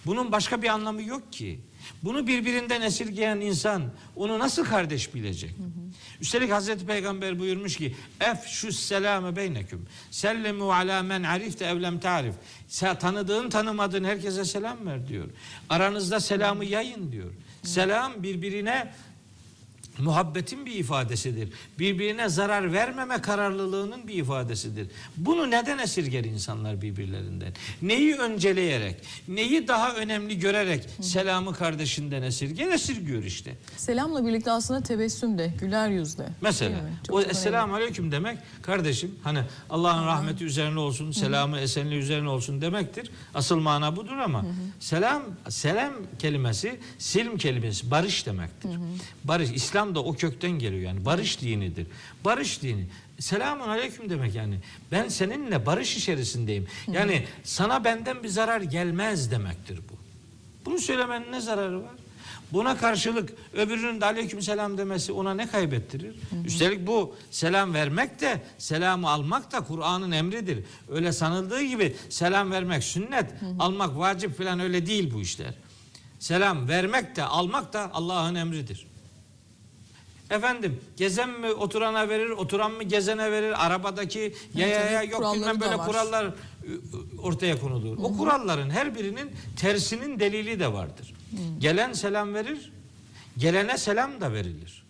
Bunun başka bir anlamı yok ki. Bunu birbirinden esirgeyen insan onu nasıl kardeş bilecek? Üstelik Hazreti Peygamber buyurmuş ki ef şu selame beyneküm sellemu ala men arifte evlem tarif sen tanıdığın tanımadığın herkese selam ver diyor. Aranızda selamı yayın diyor. Selam birbirine muhabbetin bir ifadesidir. Birbirine zarar vermeme kararlılığının bir ifadesidir. Bunu neden esirger insanlar birbirlerinden? Neyi önceleyerek, neyi daha önemli görerek selamı kardeşinden esirger? Esirgiyor işte. Selamla birlikte aslında tebessüm de, güler yüzde. Mesela o esselamu aleyküm demek kardeşim hani Allah'ın rahmeti üzerine olsun, selamı esenliği üzerine olsun demektir. Asıl mana budur ama selam selam kelimesi silm kelimesi barış demektir. Barış İslam da o kökten geliyor yani barış dinidir. Barış dini. Selamun aleyküm demek yani. Ben seninle barış içerisindeyim. Yani sana benden bir zarar gelmez demektir bu. Bunu söylemenin ne zararı var? Buna karşılık öbürünün de aleyküm selam demesi ona ne kaybettirir? Üstelik bu selam vermek de selamı almak da Kur'an'ın emridir. Öyle sanıldığı gibi selam vermek sünnet, almak vacip falan öyle değil bu işler. Selam vermek de almak da Allah'ın emridir. Efendim gezen mi oturana verir, oturan mı gezene verir, arabadaki yayaya tabii, yok bilmem böyle kurallar ü- ortaya konulur. O kuralların her birinin tersinin delili de vardır. Gelen selam verir, gelene selam da verilir.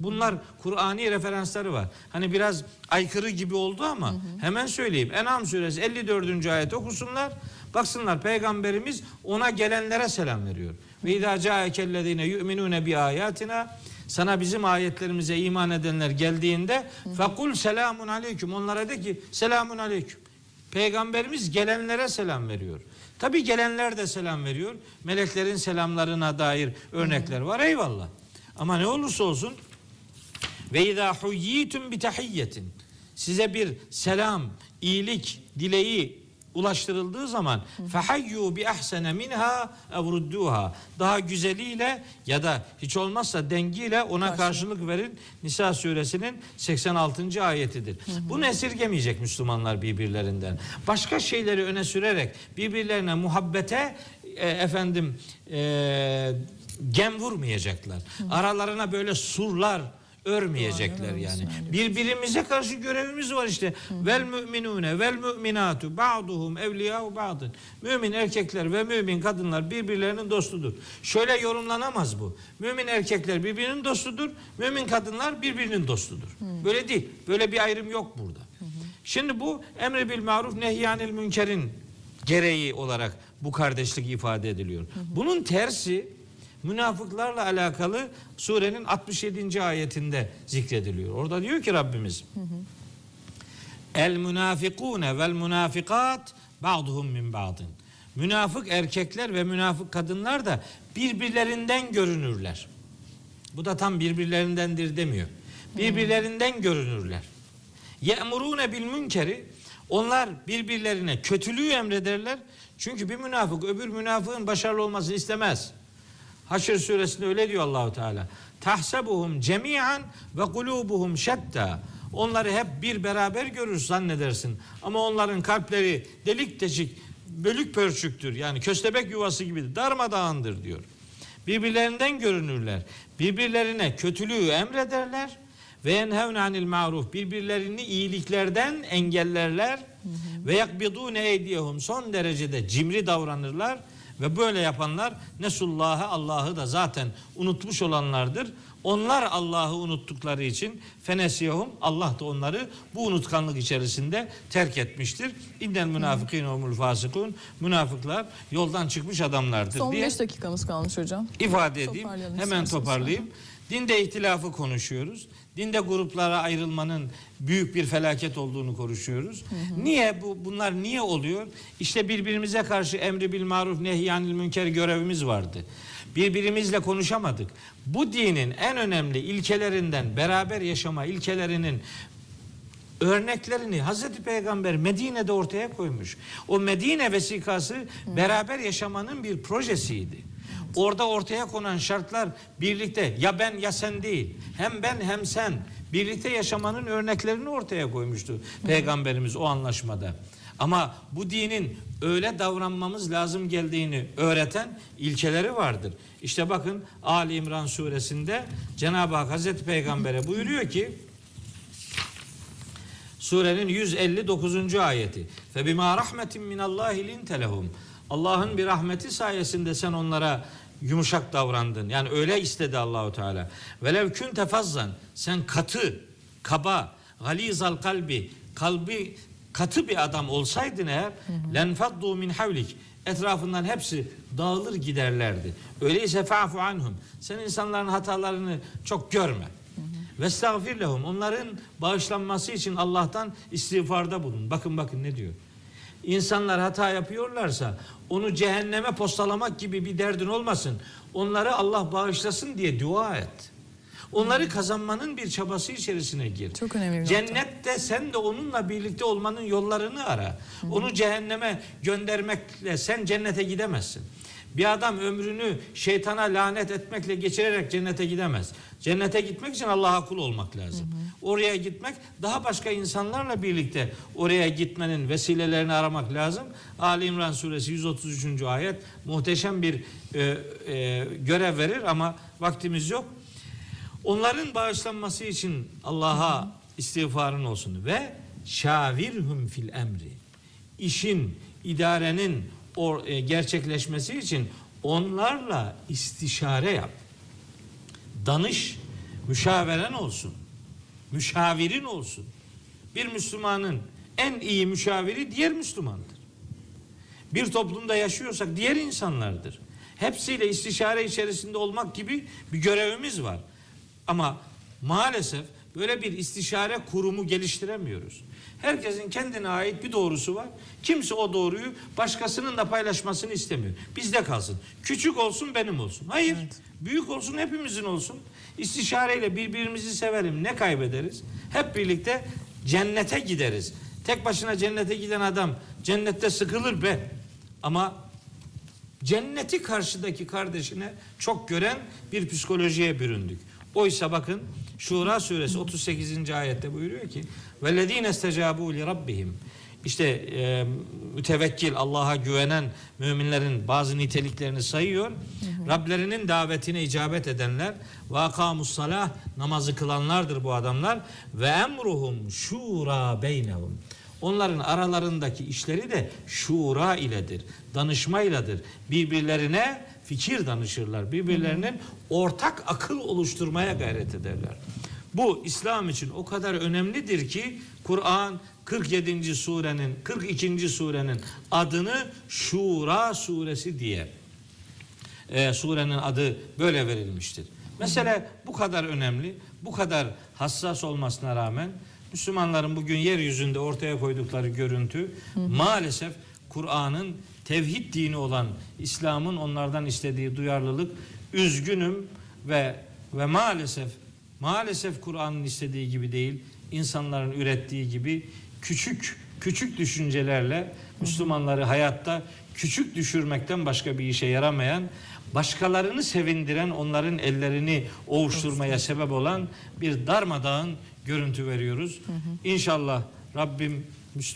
Bunlar Kur'ani referansları var. Hani biraz aykırı gibi oldu ama hemen söyleyeyim. En'am suresi 54. ayet okusunlar. Baksınlar peygamberimiz ona gelenlere selam veriyor. Ve izâ câekellezîne yu'minûne bi ayatina sana bizim ayetlerimize iman edenler geldiğinde fekul selamun aleyküm onlara de ki selamun aleyküm. Peygamberimiz gelenlere selam veriyor. Tabi gelenler de selam veriyor. Meleklerin selamlarına dair örnekler var eyvallah. Ama ne olursa olsun ve izâ huyyitum bi tahiyyetin size bir selam, iyilik, dileği ulaştırıldığı zaman fehayyu bi ahsene minha evrudduha daha güzeliyle ya da hiç olmazsa dengiyle ona karşılık verin. Nisa suresinin 86. ayetidir. Bunu esirgemeyecek Müslümanlar birbirlerinden. Başka şeyleri öne sürerek birbirlerine muhabbete e, efendim e, gem vurmayacaklar. Aralarına böyle surlar örmeyecekler yani. Birbirimize karşı görevimiz var işte. Vel müminune vel müminatu ba'duhum evliya'u ba'dın. Mümin erkekler ve mümin kadınlar birbirlerinin dostudur. Şöyle yorumlanamaz bu. Mümin erkekler birbirinin dostudur. Mümin kadınlar birbirinin dostudur. Böyle değil. Böyle bir ayrım yok burada. Şimdi bu emri bil maruf nehyanil münkerin gereği olarak bu kardeşlik ifade ediliyor. Bunun tersi münafıklarla alakalı surenin 67. ayetinde zikrediliyor. Orada diyor ki Rabbimiz El münafikune vel münafikat ba'duhum min ba'din. Münafık erkekler ve münafık kadınlar da birbirlerinden görünürler. Bu da tam birbirlerindendir demiyor. Birbirlerinden görünürler. Ye'murune bil münkeri onlar birbirlerine kötülüğü emrederler. Çünkü bir münafık öbür münafığın başarılı olmasını istemez. Haşr suresinde öyle diyor Allahu Teala. Tahsebuhum cemian ve kulubuhum şetta. Onları hep bir beraber görür zannedersin. Ama onların kalpleri delik deşik, bölük pörçüktür. Yani köstebek yuvası gibidir. Darmadağındır diyor. Birbirlerinden görünürler. Birbirlerine kötülüğü emrederler ve yenhevne anil maruf birbirlerini iyiliklerden engellerler ve yakbidune eydiyehum son derecede cimri davranırlar ve böyle yapanlar nesullahı Allah'ı da zaten unutmuş olanlardır. Onlar Allah'ı unuttukları için fenesiyahum Allah da onları bu unutkanlık içerisinde terk etmiştir. İnnel münafıkîn humul fasıkun münafıklar yoldan çıkmış adamlardır Son diye 5 dakikamız kalmış hocam. ifade edeyim. Hemen isterseniz. toparlayayım. Dinde ihtilafı konuşuyoruz. Dinde gruplara ayrılmanın büyük bir felaket olduğunu konuşuyoruz. Niye bu bunlar niye oluyor? İşte birbirimize karşı emri bil maruf nehyanil münker görevimiz vardı. Birbirimizle konuşamadık. Bu dinin en önemli ilkelerinden beraber yaşama ilkelerinin örneklerini Hazreti Peygamber Medine'de ortaya koymuş. O Medine vesikası beraber yaşamanın bir projesiydi. Orada ortaya konan şartlar birlikte ya ben ya sen değil. Hem ben hem sen birlikte yaşamanın örneklerini ortaya koymuştu Peygamberimiz o anlaşmada. Ama bu dinin öyle davranmamız lazım geldiğini öğreten ilkeleri vardır. İşte bakın Ali İmran suresinde Cenab-ı Hak Hazreti Peygamber'e buyuruyor ki Surenin 159. ayeti. Fe bima rahmetin min Allahi linte lehum. Allah'ın bir rahmeti sayesinde sen onlara yumuşak davrandın. Yani öyle istedi Allahu Teala. Velev kunte fazzan sen katı, kaba, galizal kalbi, kalbi katı bir adam olsaydın eğer lenfaddu min havlik etrafından hepsi dağılır giderlerdi. Öyleyse fa'fu anhum. Sen insanların hatalarını çok görme. Ve estağfir lehum. Onların bağışlanması için Allah'tan istiğfarda bulun. Bakın bakın ne diyor. İnsanlar hata yapıyorlarsa onu cehenneme postalamak gibi bir derdin olmasın. Onları Allah bağışlasın diye dua et. Onları kazanmanın bir çabası içerisine gir. Çok önemli bir nokta. Cennette sen de onunla birlikte olmanın yollarını ara. Onu cehenneme göndermekle sen cennete gidemezsin. Bir adam ömrünü şeytana lanet etmekle geçirerek cennete gidemez. Cennete gitmek için Allah'a kul olmak lazım. Oraya gitmek daha başka insanlarla birlikte oraya gitmenin vesilelerini aramak lazım. Ali İmran suresi 133. ayet muhteşem bir e, e, görev verir ama vaktimiz yok. Onların bağışlanması için Allah'a istiğfarın olsun ve şavirhum fil emri. İşin idarenin o, e, gerçekleşmesi için onlarla istişare yap. Danış, müşaveren olsun. Müşavirin olsun. Bir Müslümanın en iyi müşaviri diğer Müslümandır. Bir toplumda yaşıyorsak diğer insanlardır. Hepsiyle istişare içerisinde olmak gibi bir görevimiz var. Ama maalesef böyle bir istişare kurumu geliştiremiyoruz. Herkesin kendine ait bir doğrusu var. Kimse o doğruyu başkasının da paylaşmasını istemiyor. Bizde kalsın. Küçük olsun benim olsun. Hayır. Büyük olsun hepimizin olsun. İstişareyle birbirimizi severim. Ne kaybederiz? Hep birlikte cennete gideriz. Tek başına cennete giden adam cennette sıkılır be. Ama cenneti karşıdaki kardeşine çok gören bir psikolojiye büründük. Oysa bakın Şura suresi 38. ayette buyuruyor ki vellezine estecabu li işte e, mütevekkil Allah'a güvenen müminlerin bazı niteliklerini sayıyor. Rablerinin davetine icabet edenler ve akamus salah namazı kılanlardır bu adamlar ve emruhum şura beynehum. Onların aralarındaki işleri de şura iledir, danışmayladır. Birbirlerine fikir danışırlar. Birbirlerinin ortak akıl oluşturmaya gayret ederler. Bu İslam için o kadar önemlidir ki Kur'an 47. surenin 42. surenin adını Şura suresi diye e, surenin adı böyle verilmiştir. Mesele bu kadar önemli, bu kadar hassas olmasına rağmen Müslümanların bugün yeryüzünde ortaya koydukları görüntü maalesef Kur'an'ın tevhid dini olan İslam'ın onlardan istediği duyarlılık üzgünüm ve ve maalesef maalesef Kur'an'ın istediği gibi değil insanların ürettiği gibi küçük küçük düşüncelerle Müslümanları hayatta küçük düşürmekten başka bir işe yaramayan başkalarını sevindiren onların ellerini ovuşturmaya sebep olan bir darmadağın görüntü veriyoruz. İnşallah Rabbim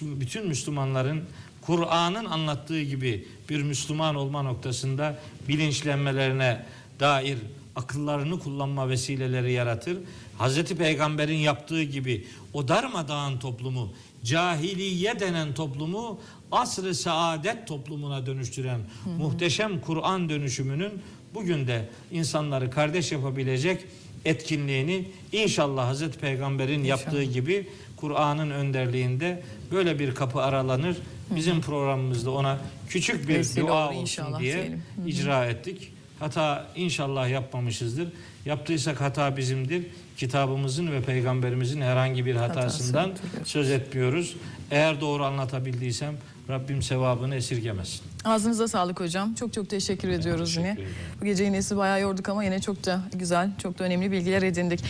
bütün Müslümanların Kur'an'ın anlattığı gibi bir Müslüman olma noktasında bilinçlenmelerine dair akıllarını kullanma vesileleri yaratır. Hazreti Peygamber'in yaptığı gibi o darmadağın toplumu, cahiliye denen toplumu asr-ı saadet toplumuna dönüştüren muhteşem Kur'an dönüşümünün bugün de insanları kardeş yapabilecek etkinliğini inşallah Hazreti Peygamber'in yaptığı gibi Kur'an'ın önderliğinde böyle bir kapı aralanır. Bizim programımızda ona küçük bir Vesile dua olsun inşallah diye diyelim. İcra ettik. Hata inşallah yapmamışızdır. Yaptıysak hata bizimdir. Kitabımızın ve peygamberimizin herhangi bir hatasından evet. söz etmiyoruz. Eğer doğru anlatabildiysem Rabbim sevabını esirgemesin. Ağzınıza sağlık hocam. Çok çok teşekkür ediyoruz teşekkür yine. ederim. Bu gece yine sizi bayağı yorduk ama yine çok da güzel, çok da önemli bilgiler edindik.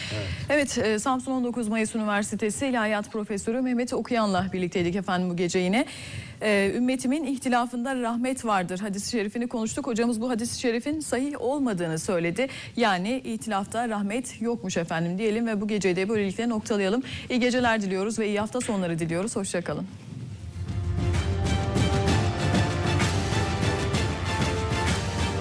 Evet, e, Samsun 19 Mayıs Üniversitesi İlahiyat Profesörü Mehmet Okuyan'la birlikteydik efendim bu gece yine. E, ümmetimin ihtilafında rahmet vardır hadis-i şerifini konuştuk. Hocamız bu hadis-i şerifin sahih olmadığını söyledi. Yani ihtilafta rahmet yokmuş efendim diyelim ve bu geceyi de böylelikle noktalayalım. İyi geceler diliyoruz ve iyi hafta sonları diliyoruz. Hoşçakalın.